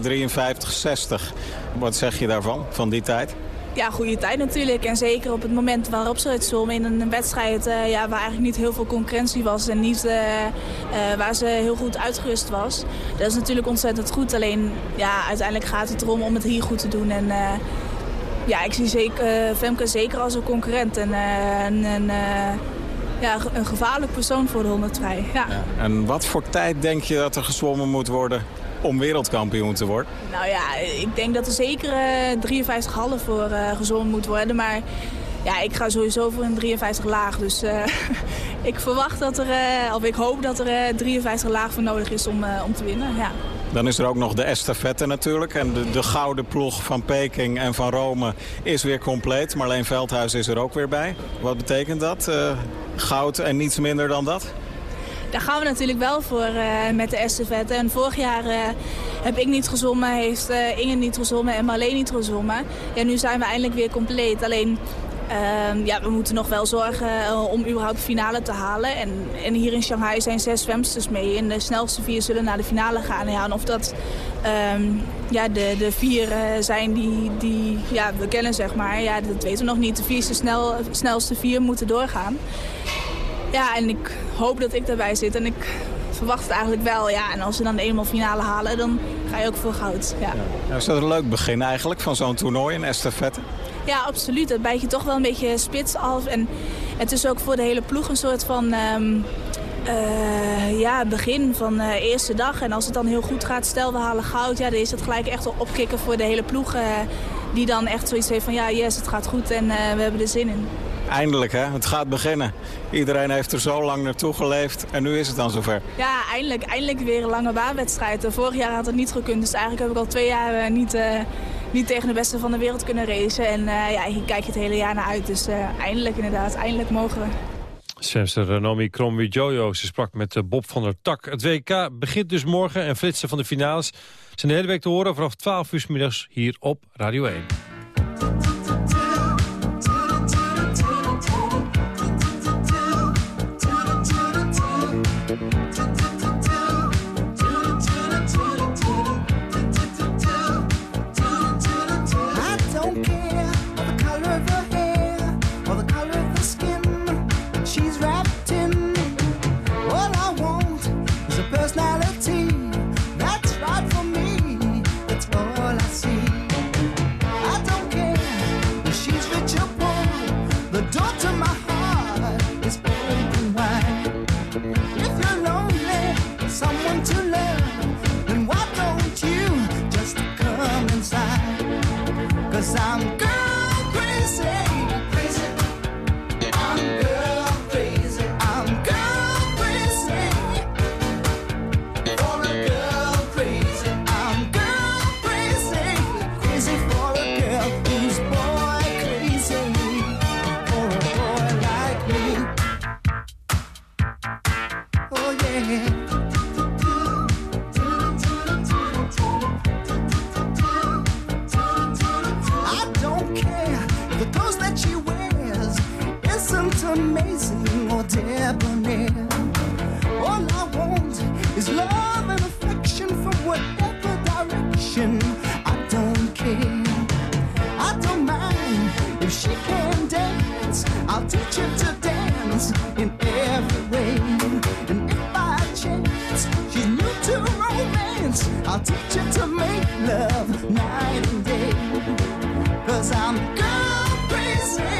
Wat zeg je daarvan, van die tijd? ja, goede tijd natuurlijk. En zeker op het moment waarop ze het zwommen in een wedstrijd uh, ja, waar eigenlijk niet heel veel concurrentie was en niet uh, uh, waar ze heel goed uitgerust was. Dat is natuurlijk ontzettend goed. Alleen ja, uiteindelijk gaat het erom om het hier goed te doen. En ja, ik zie zeker, Femke zeker als een concurrent en een, ja, een gevaarlijk persoon voor de 100 vrij. Ja. ja. En wat voor tijd denk je dat er gezwommen moet worden om wereldkampioen te worden? Nou ja, ik denk dat er zeker uh, 53,5 voor uh, gezond moet worden. Maar ja, ik ga sowieso voor een 53 laag. Dus uh, ik verwacht dat er, of ik hoop dat er 53 laag voor nodig is om, om te winnen. Ja. Dan is er ook nog de estafette natuurlijk. En de, de gouden ploeg van Peking en van Rome is weer compleet. Marleen Veldhuis is er ook weer bij. Wat betekent dat? goud en niets minder dan dat? Daar gaan we natuurlijk wel voor uh, met de estafette. En vorig jaar uh, heb ik niet gezongen, heeft Inge niet gezongen en Marleen niet gezongen. Ja, nu zijn we eindelijk weer compleet. Alleen, uh, ja, we moeten nog wel zorgen om überhaupt de finale te halen. En, en, hier in Shanghai zijn zes zwemsters mee. En de snelste vier zullen naar de finale gaan. Ja, en of dat um, ja, de, de vier zijn die, die ja, we kennen, zeg maar. Ja, dat weten we nog niet. De vierste snel, snelste vier moeten doorgaan. Ja, en ik hoop dat ik daarbij zit. En ik verwacht het eigenlijk wel. Ja, en als ze dan eenmaal finale halen, dan ga je ook voor goud. Ja. ja. is dat een leuk begin eigenlijk van zo'n toernooi, een estafette? Ja, absoluut. Dat bijt je toch wel een beetje spits af. En Het is ook voor de hele ploeg een soort van... ehm, eh, ja, begin van de eerste dag. En als het dan heel goed gaat, stel we halen goud... Ja, dan is het gelijk echt een opkikken voor de hele ploeg. eh, die dan echt zoiets heeft van ja, yes, het gaat goed en eh, we hebben er zin in. Eindelijk, hè? Het gaat beginnen. Iedereen heeft er zo lang naartoe geleefd en nu is het dan zover. Ja, eindelijk, eindelijk weer een lange baanwedstrijd. Eh, Vorig jaar had het niet gekund, dus eigenlijk heb ik al twee jaar eh, niet, eh, niet tegen de beste van de wereld kunnen racen. En eh, ja, hier kijk het hele jaar naar uit, dus eh, eindelijk inderdaad, eindelijk mogen we. Zwemster Nomi Kromwi Jojo. Ze sprak met eh, Bob van der Tak. Het WK begint dus morgen en flitsen van de finales zijn de hele week te horen vanaf 12 uur middags hier op Radio 1. I'm girl crazy.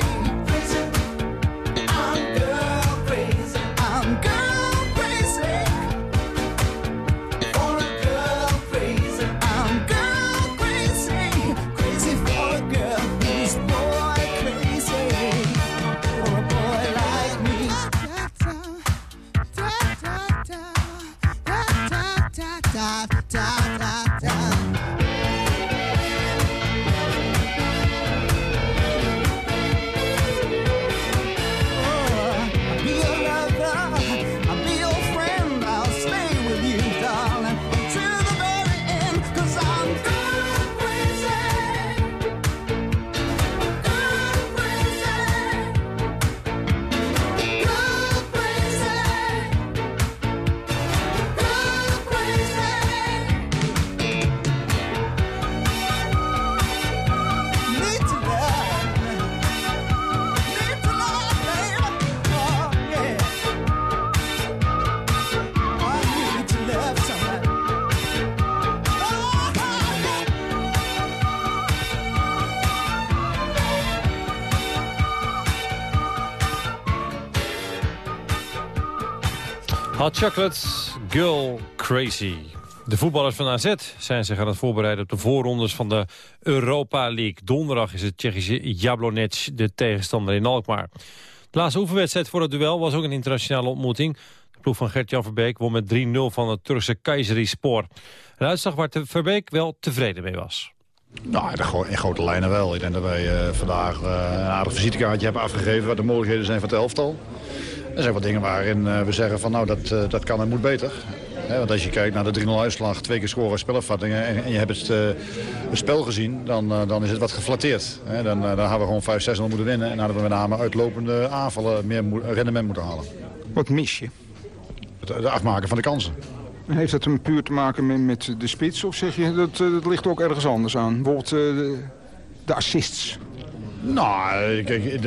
Chocolate, Girl Crazy. De voetballers van AZ zijn zich aan het voorbereiden op de voorrondes van de Europa League. Donderdag is het Tsjechische Jablonec de tegenstander in Alkmaar. De laatste oefenwedstrijd voor het duel was ook een internationale ontmoeting. De ploeg van Gert-Jan Verbeek won met 3-0 van het Turkse Kayserispor. Een uitslag waar Verbeek wel tevreden mee was. Nou, in grote lijnen wel. Ik denk dat wij eh, vandaag eh, een aardig visitekaartje hebben afgegeven... wat de mogelijkheden zijn van het elftal. Er zijn wat dingen waarin eh, we zeggen van nou, dat, eh, dat kan en moet beter. Want als je kijkt naar de 3-0 uitslag, twee keer scoren spelopvattingen... en, en je hebt het, eh, het spel gezien, dan, dan is het wat geflatteerd. Dan, dan hadden we gewoon 5-6-0 moeten winnen... en hadden we met name uitlopende aanvallen meer rendement moeten halen. Wat mis je? Het, het afmaken van de kansen. Heeft dat een puur te maken met, met de spits of zeg je dat, dat ligt ook ergens anders aan? Bijvoorbeeld de, de assists. Nou, kijk,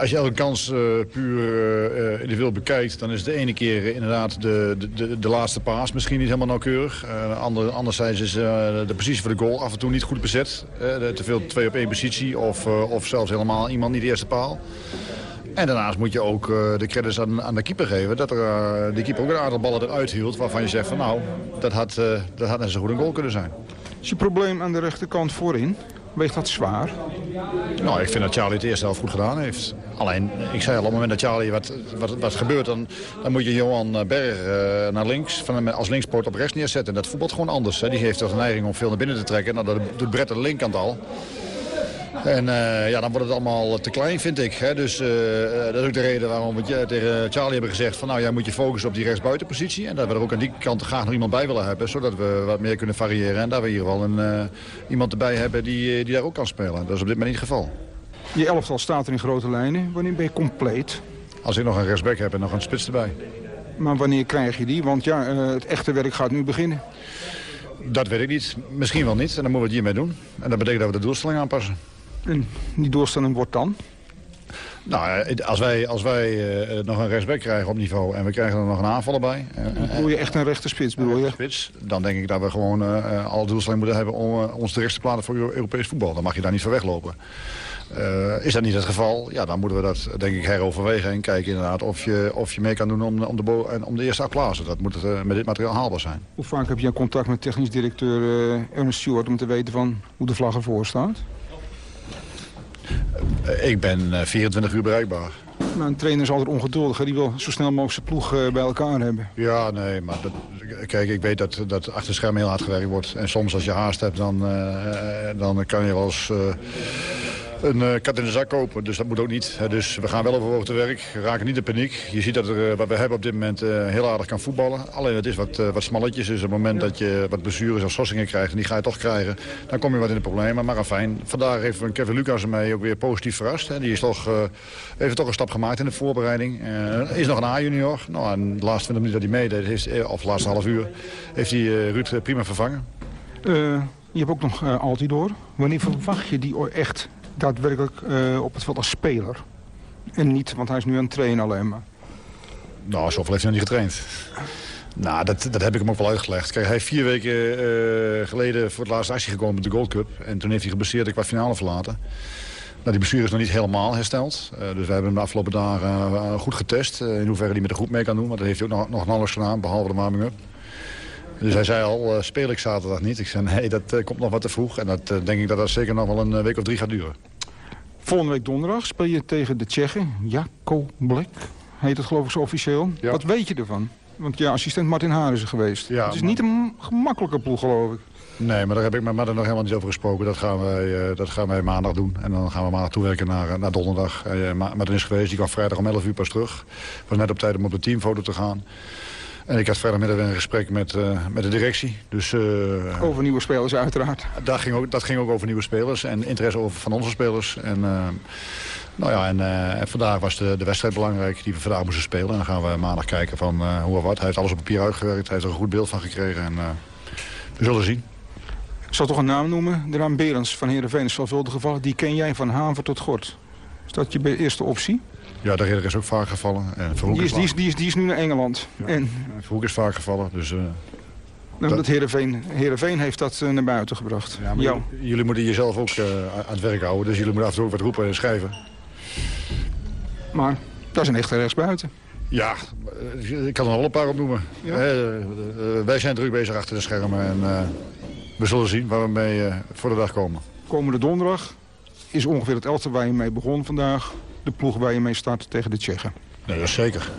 als je elke kans eh, puur eh, individueel bekijkt... dan is de ene keer inderdaad de, de- de, laatste paas misschien niet helemaal nauwkeurig. Ander, anderzijds is de positie voor de goal af en toe niet goed bezet. Te veel twee op één positie of, of zelfs helemaal iemand niet de eerste paal. En daarnaast moet je ook de credits aan, aan de keeper geven... dat er, de keeper ook een aantal ballen eruit hield... waarvan je zegt van nou, dat had, dat had net zo goed een goal kunnen zijn. Is je probleem aan de rechterkant voorin? Weegt dat zwaar? Nou, ik vind dat Charlie het eerste helft goed gedaan heeft. Alleen, ik zei al, op het moment dat Charlie wat, wat, wat gebeurt... Dan, dan moet je Johan Berg eh, naar links, van, als linkspoort op rechts neerzetten. En dat voetbalt gewoon anders. Hè. Die heeft toch de neiging om veel naar binnen te trekken. Nou, dat doet Brett aan de linkerkant al. En eh, ja, dan wordt het allemaal te klein, vind ik. Hè. Dus eh, eh, dat is ook de reden waarom we tegen Charlie hebben gezegd... van nou, jij moet je focussen op die rechtsbuitenpositie. En dat we er ook aan die kant graag nog iemand bij willen hebben... zodat we wat meer kunnen variëren. En daar we in ieder geval een, iemand erbij hebben die, die daar ook kan spelen. Dat is op dit moment niet het geval. Je elftal staat er in grote lijnen. Wanneer ben je compleet? Als ik nog een rechtsback heb en nog een spits erbij. Maar wanneer krijg je die? Want ja, het echte werk gaat nu beginnen. Dat weet ik niet. Misschien wel niet. En dan moeten we het hiermee doen. En dat betekent dat we de doelstelling aanpassen. En die doelstelling wordt dan? Nou, als wij, als wij uh, nog een rechtsback krijgen op niveau en we krijgen er nog een aanvaller bij... Uh, bedoel je echt een rechterspits, bedoel je? Spits, dan denk ik dat we gewoon uh, alle doelstelling moeten hebben om ons de rechts te plaatsen voor Europees voetbal. Dan mag je daar niet voor weglopen. is dat niet het geval, ja, dan moeten we dat denk ik heroverwegen en kijken inderdaad of je, of je mee kan doen om, om, de, om de eerste acht plaatsen. Dat moet het, met dit materiaal haalbaar zijn. Hoe vaak heb je contact met technisch directeur Ernest Stewart om te weten van hoe de vlag ervoor staat? Ik ben 24 uur bereikbaar. Maar een trainer is altijd ongeduldig. Die wil zo snel mogelijk zijn ploeg bij elkaar hebben. Ja, nee, maar dat, kijk, ik weet dat, dat achter scherm heel hard gewerkt wordt. En soms als je haast hebt, dan, uh, dan kan je wel eens... Uh, een uh, kat in de zak kopen. Dus dat moet ook niet. Dus we gaan wel overwogen te werk. We raken niet in paniek. Je ziet dat er, wat we hebben op dit moment heel aardig kan voetballen. Alleen het is wat, wat smalletjes. Dus op het moment dat je wat blessures of sossingen krijgt... en die ga je toch krijgen, dan kom je wat in de problemen. Maar fijn. Vandaag heeft Kevin Lucas mij ook weer positief verrast. Hè. Die is toch, heeft toch een stap gemaakt in de voorbereiding. is nog een A-junior. Nou, en de laatste 20 minuten dat hij meedeed, heeft, of de laatste half uur... heeft hij Ruud prima vervangen. je hebt ook nog Altidor. Wanneer verwacht je die echt daadwerkelijk uh, op het veld als speler. En niet, want hij is nu aan het trainen alleen maar. Nou, zoveel heeft hij nog niet getraind. Nou, dat, dat heb ik hem ook wel uitgelegd. Kijk, hij is vier weken uh, geleden voor het laatste actie gekomen met de Gold Cup. En toen heeft hij geblesseerd de finale verlaten. Nou, die blessure is nog niet helemaal hersteld. Uh, dus we hebben hem de afgelopen dagen goed getest. in hoeverre hij met de groep mee kan doen. Want dat heeft hij ook nog, nog nauwelijks gedaan, behalve de warming-up. Dus hij zei al, speel ik zaterdag niet? Ik zei, nee, dat komt nog wat te vroeg. En dat denk ik dat dat zeker nog wel een week of drie gaat duren. Volgende week donderdag speel je tegen de Tsjechen. Jacko Black heet het geloof ik zo officieel. Wat weet je ervan? Want ja, assistent Martin Haar is er geweest. Ja, het is niet een gemakkelijke ploeg geloof ik. Nee, maar daar heb ik met Martin nog helemaal niet over gesproken. Dat gaan wij, dat gaan wij maandag doen. En dan gaan we maandag toewerken naar, naar donderdag. Uh, Martin is geweest, die kwam vrijdag om 11 uur pas terug. Was net op tijd om op de teamfoto te gaan. En ik had vrijdagmiddag een gesprek met, uh, met de directie. Dus, uh, over nieuwe spelers uiteraard. Dat ging, ook, dat ging ook over nieuwe spelers en interesse over van onze spelers. En, uh, nou ja, en, en, vandaag was de, de wedstrijd belangrijk die we vandaag moesten spelen. En dan gaan we maandag kijken van hoe of wat. Hij heeft alles op papier uitgewerkt, hij heeft er een goed beeld van gekregen. En we zullen zien. Ik zal toch een naam noemen. De naam Berends van Heerenveen is veelvuldig gevallen. Die ken jij van Haven tot Gort. Is dat je eerste optie? Ja, de ridder is ook vaak gevallen. En die, is, die, is, die, is, die is nu naar Engeland. Ja. En... Verhoek is vaak gevallen, dus... Uh, nou, dat... Heerenveen, Heerenveen heeft dat uh, naar buiten gebracht. Ja, jullie moeten jezelf ook uh, aan het werk houden. Dus jullie moeten af en toe ook wat roepen en schrijven. Maar dat is een echte rechtsbuiten. Ja, ik kan er wel een paar opnoemen. Ja? wij zijn druk bezig achter de schermen. En we zullen zien waar we mee voor de dag komen. Komende donderdag is ongeveer het elfde waar je mee begon vandaag de ploeg waar je mee start tegen de Tsjechen. Nee, zeker.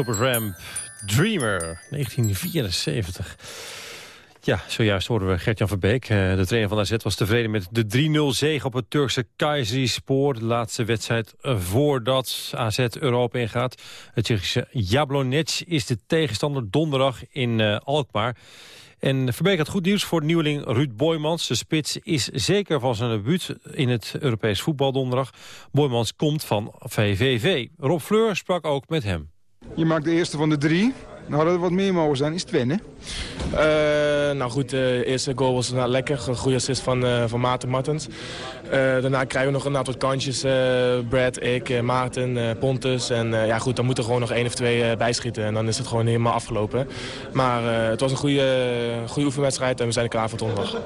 Supertramp, Dreamer, 1974. Ja, zojuist hoorden we Gert-Jan Verbeek. Eh, de trainer van AZ was tevreden met de 3-0 zege op het Turkse Kayseri-spoor. De laatste wedstrijd eh, voordat AZ Europa ingaat. Het Tsjechische Jablonec is de tegenstander donderdag in uh, Alkmaar. En Verbeek had goed nieuws voor nieuweling Ruud Boymans. De spits is zeker van zijn debuut in het Europees voetbal donderdag. Boymans komt van VVV. Rob Fleur sprak ook met hem. Je maakt de eerste van de drie. Nou, dat wat meer mogen zijn. Is het wennen? Uh, nou goed, de eerste goal was nou, lekker. Een goede assist van, uh, van Maarten Martens. Uh, daarna krijgen we nog een aantal kantjes. Brad, ik, Maarten, Pontus. En ja goed, dan moeten er gewoon nog één of twee bijschieten. En dan is het gewoon helemaal afgelopen. Maar het was een goede, goede oefenwedstrijd en we zijn er klaar voor donderdag.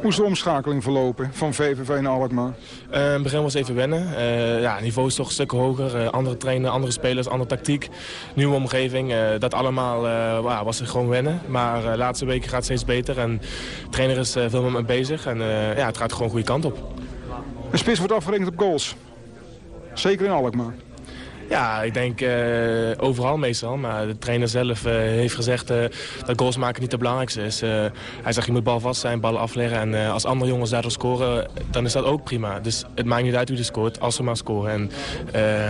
Hoe is de omschakeling verlopen van VVV naar Alkmaar? in het begin was even wennen. ja, het niveau is toch een stuk hoger. andere trainen, andere spelers, andere tactiek. Nieuwe omgeving. dat allemaal was er gewoon wennen. Maar de laatste weken gaat het steeds beter. En de trainer is veel met me bezig. En ja, het gaat gewoon goede kant op. Een spits wordt afgerekend op goals. Zeker in Alkmaar. Ja, ik denk uh, overal meestal. Maar de trainer zelf uh, heeft gezegd uh, dat goals maken niet het belangrijkste is. hij zegt je moet bal vast zijn, ballen afleggen. En als andere jongens daardoor scoren, dan is dat ook prima. Dus het maakt niet uit wie er scoort, als ze maar scoren. En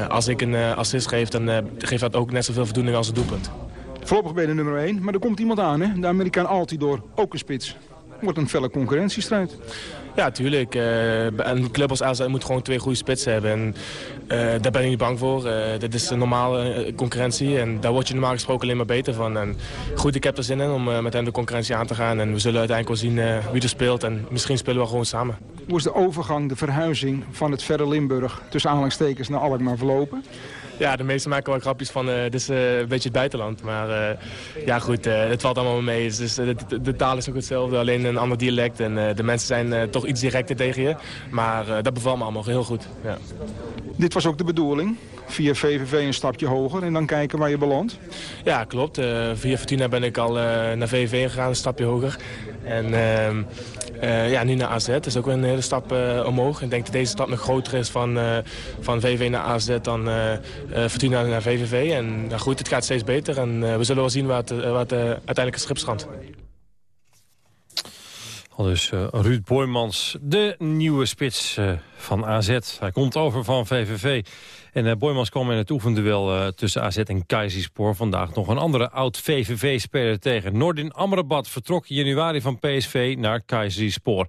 als ik een assist geef, dan geeft dat ook net zoveel voldoening als het doelpunt. Voorlopig ben je nummer 1, maar er komt iemand aan, hè? De Amerikaan Altidor, ook een spits. Wordt een felle concurrentiestrijd. Ja, tuurlijk. Uh, een club als AZ moet gewoon twee goede spitsen hebben. En uh, daar ben ik niet bang voor. Uh, dit is een normale concurrentie en daar word je normaal gesproken alleen maar beter van. En goed, ik heb er zin in om met hem de concurrentie aan te gaan. En we zullen uiteindelijk wel zien wie er speelt en misschien spelen we gewoon samen. Hoe is de overgang, de verhuizing van het verre Limburg tussen aanhalingstekens naar Alkmaar verlopen? Ja, de meesten maken wel grapjes van, uh, dit is uh, een beetje het buitenland. Maar uh, ja goed, het valt allemaal mee. Dus, de, de, taal is ook hetzelfde, alleen een ander dialect. En de mensen zijn toch iets directer tegen je. Maar dat bevalt me allemaal heel goed. Ja. Dit was ook de bedoeling? Via VVV een stapje hoger en dan kijken waar je belandt? Ja, klopt. via Fortuna ben ik al naar VVV gegaan, een stapje hoger. En ehm, uh, ja, nu naar AZ. Dat is ook een hele stap uh, omhoog. Ik denk dat deze stap nog groter is van, uh, van VV naar AZ dan Fortuna naar VVV. En nou goed, het gaat steeds beter. En we zullen wel zien waar het, waar het uiteindelijk het schip. Al dus Ruud Boymans, de nieuwe spits van AZ. Hij komt over van VVV. En uh, Boymans kwam in het oefenduel uh, tussen AZ en Kayserispor. Vandaag nog een andere oud-VVV-speler tegen. Nordin Amrabat vertrok in januari van PSV naar Kayserispor.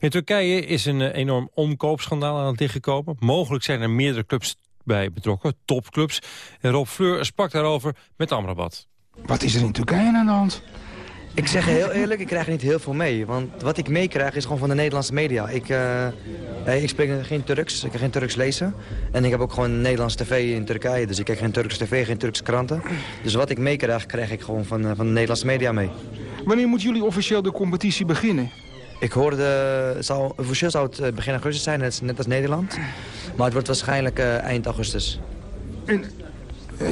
In Turkije is een uh, enorm omkoopschandaal aan het licht gekomen. Mogelijk zijn er meerdere clubs bij betrokken, topclubs. En Rob Fleur sprak daarover met Amrabat. Wat is er in Turkije aan de hand? Ik zeg heel eerlijk, ik krijg er niet heel veel mee. Want wat ik meekrijg is gewoon van de Nederlandse media. Ik, uh, ik spreek geen Turks, ik kan geen Turks lezen. En ik heb ook gewoon Nederlandse tv in Turkije. Dus ik kijk geen Turkse tv, geen Turkse kranten. Dus wat ik meekrijg, krijg ik gewoon van, uh, van de Nederlandse media mee. Wanneer moeten jullie officieel de competitie beginnen? Ik hoorde, zou, officieel zou het eh, begin augustus zijn, net, net als Nederland. Maar het wordt waarschijnlijk eind augustus. En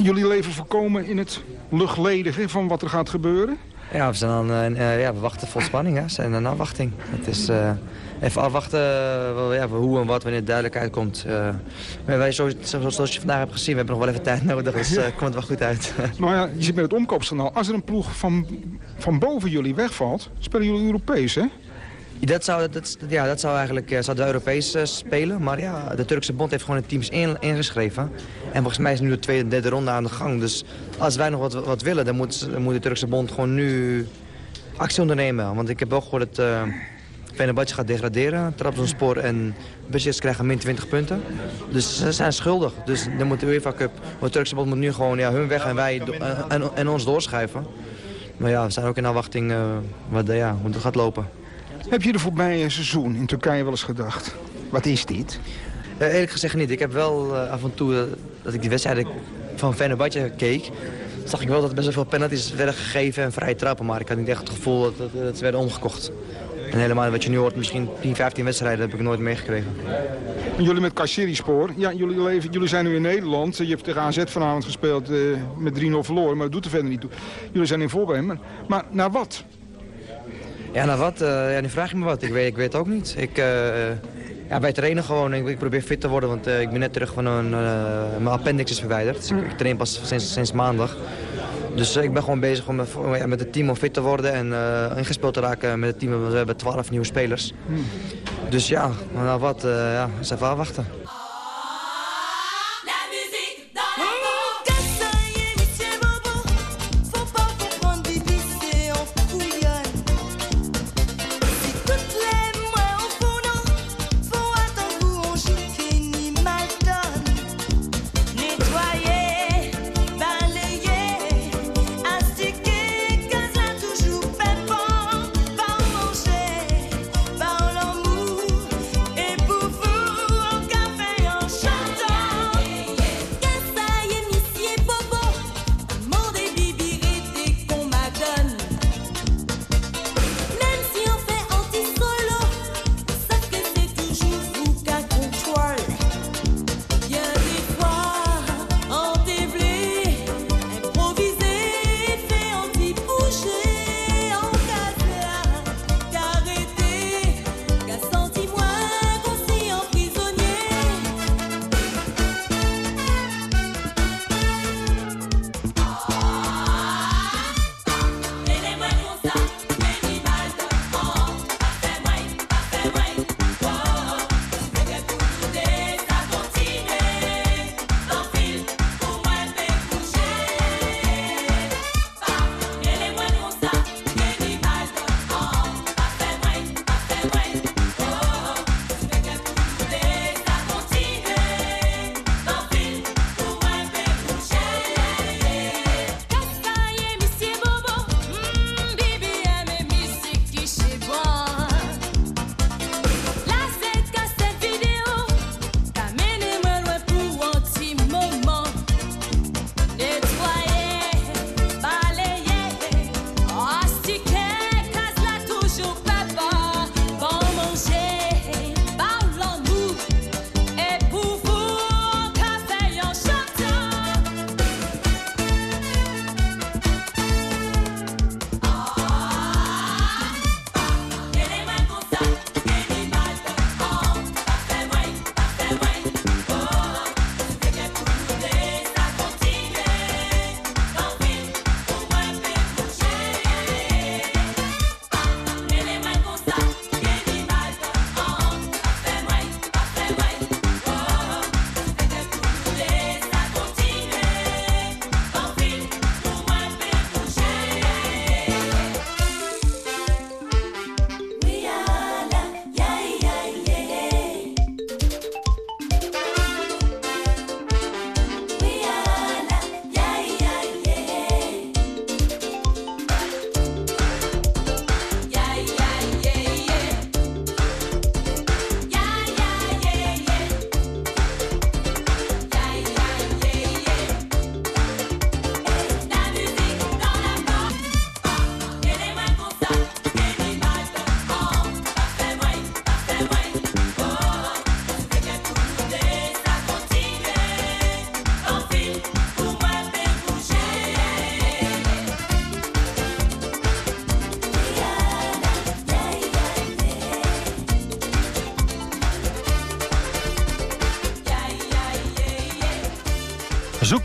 jullie leven voorkomen in het luchtledige van wat er gaat gebeuren? Ja, we, zijn dan, uh, ja, we wachten vol spanning. Hè. We zijn in afwachting. Het is uh, even afwachten uh, ja, hoe en wat wanneer het duidelijkheid komt. maar wij, zo, zoals je vandaag hebt gezien, we hebben nog wel even tijd nodig. Dus komt het wel goed uit. maar ja, je zit met het omkoopsanaal. Als er een ploeg van, van boven jullie wegvalt, spelen jullie Europees, hè? Dat zou, dat, ja, dat zou eigenlijk zou de Europees spelen. Maar ja, de Turkse bond heeft gewoon de teams in, ingeschreven. En volgens mij is nu de tweede derde ronde aan de gang. Dus als wij nog wat, wat willen, dan moet, moet de Turkse bond gewoon nu actie ondernemen. Want ik heb wel gehoord dat uh, gaat degraderen. Trabzonspor en Besiktas krijgen min 20 punten. Dus ze zijn schuldig. Dus dan moet de UEFA Cup, de Turkse bond moet nu gewoon ja, hun weg en wij en, ons doorschuiven. Maar ja, we zijn ook in afwachting wat, ja, hoe het gaat lopen. Heb je de voorbije seizoen in Turkije wel eens gedacht? Wat is dit? Uh, eerlijk gezegd niet. Ik heb wel uh, af en toe uh, dat ik die wedstrijden van Fenerbahce keek... zag ik wel dat er best wel veel penalties werden gegeven en vrije trappen. Maar ik had niet echt het gevoel dat, dat, dat ze werden omgekocht. En helemaal wat je nu hoort, misschien 10, 15 wedstrijden heb ik nooit meegekregen. En jullie met Kayseri-spoor, ja, jullie, leven, jullie zijn nu in Nederland. Je hebt tegen AZ vanavond gespeeld met 3-0 verloren, maar dat doet er verder niet toe. Jullie zijn in voorbereiding, maar, maar naar wat? Ja, naar wat? Uh, ja, nu vraag je me wat. Ik weet, ik weet ook niet. Ik, uh, Ja, wij trainen gewoon. Ik, ik probeer fit te worden, want eh, ik ben net terug van een... eh, mijn appendix is verwijderd. Dus ik, ik train pas sinds, sinds maandag. Dus eh, ik ben gewoon bezig om met, ja, met het team om fit te worden en eh, ingespeeld te raken met het team. We hebben 12 nieuwe spelers. Dus ja, nou wat, eh ja, eens even afwachten.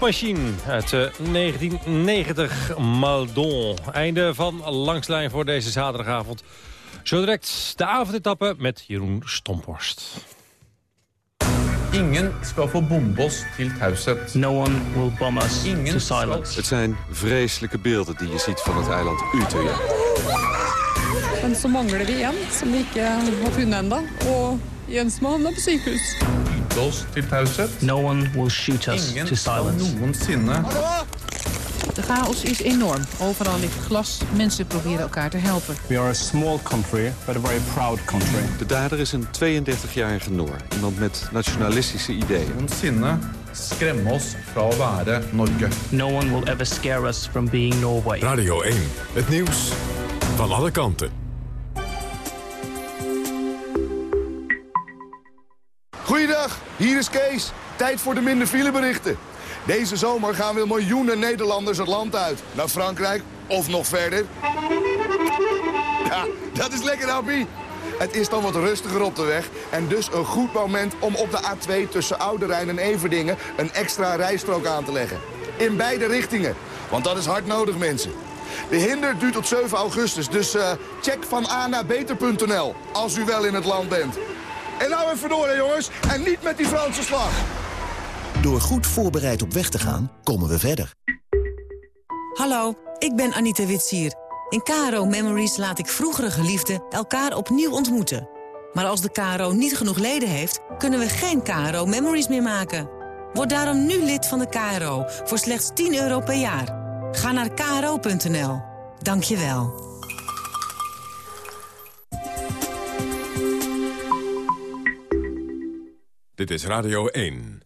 Zoekmachine uit eh, 1990, Maldon. Einde van Langslijn voor deze zaterdagavond. Zo direct de avondetappe met Jeroen Stomporst. Ingen skal få bombe oss til taushet. No one will bomb us to silence. Het zijn vreselijke beelden die je ziet van het eiland Utøya. Men så mangler vi en som vi ikke har funnet ennå. Og Jens må havne på sykehus. Oss til taushet. No one will shoot us Ingen to silence. noensinne De chaos is enorm. Overal ligt glas. Mensen proberen elkaar te helpen. We are a small country, but a very proud country. De dader is een 32-jarige Noor. Iemand met nationalistische ideeën. noensinne skremme oss fra å være Norge. No one will ever scare us from being Norway. Radio 1, het nieuws van alle kanten. Goeiedag, hier is Kees. Tijd voor de minder fileberichten. Deze zomer gaan weer miljoenen Nederlanders het land uit. Naar Frankrijk of nog verder. Ja, dat is lekker, Appie. Het is dan wat rustiger op de weg en dus een goed moment om op de A2 tussen Oude Rijn en Everdingen een extra rijstrook aan te leggen. In beide richtingen, want dat is hard nodig mensen. De hinder duurt tot 7 augustus, dus uh, check van A naar beter.nl als u wel in het land bent. En nou even door hè jongens, en niet met die Franse slag. Door goed voorbereid op weg te gaan, komen we verder. Hallo, ik ben Anita Witsier. In KRO Memories laat ik vroegere geliefden elkaar opnieuw ontmoeten. Maar als de KRO niet genoeg leden heeft, kunnen we geen KRO Memories meer maken. Word daarom nu lid van de KRO voor slechts 10 euro per jaar. Ga naar kro.nl. Dank je wel. Dit is Radio 1.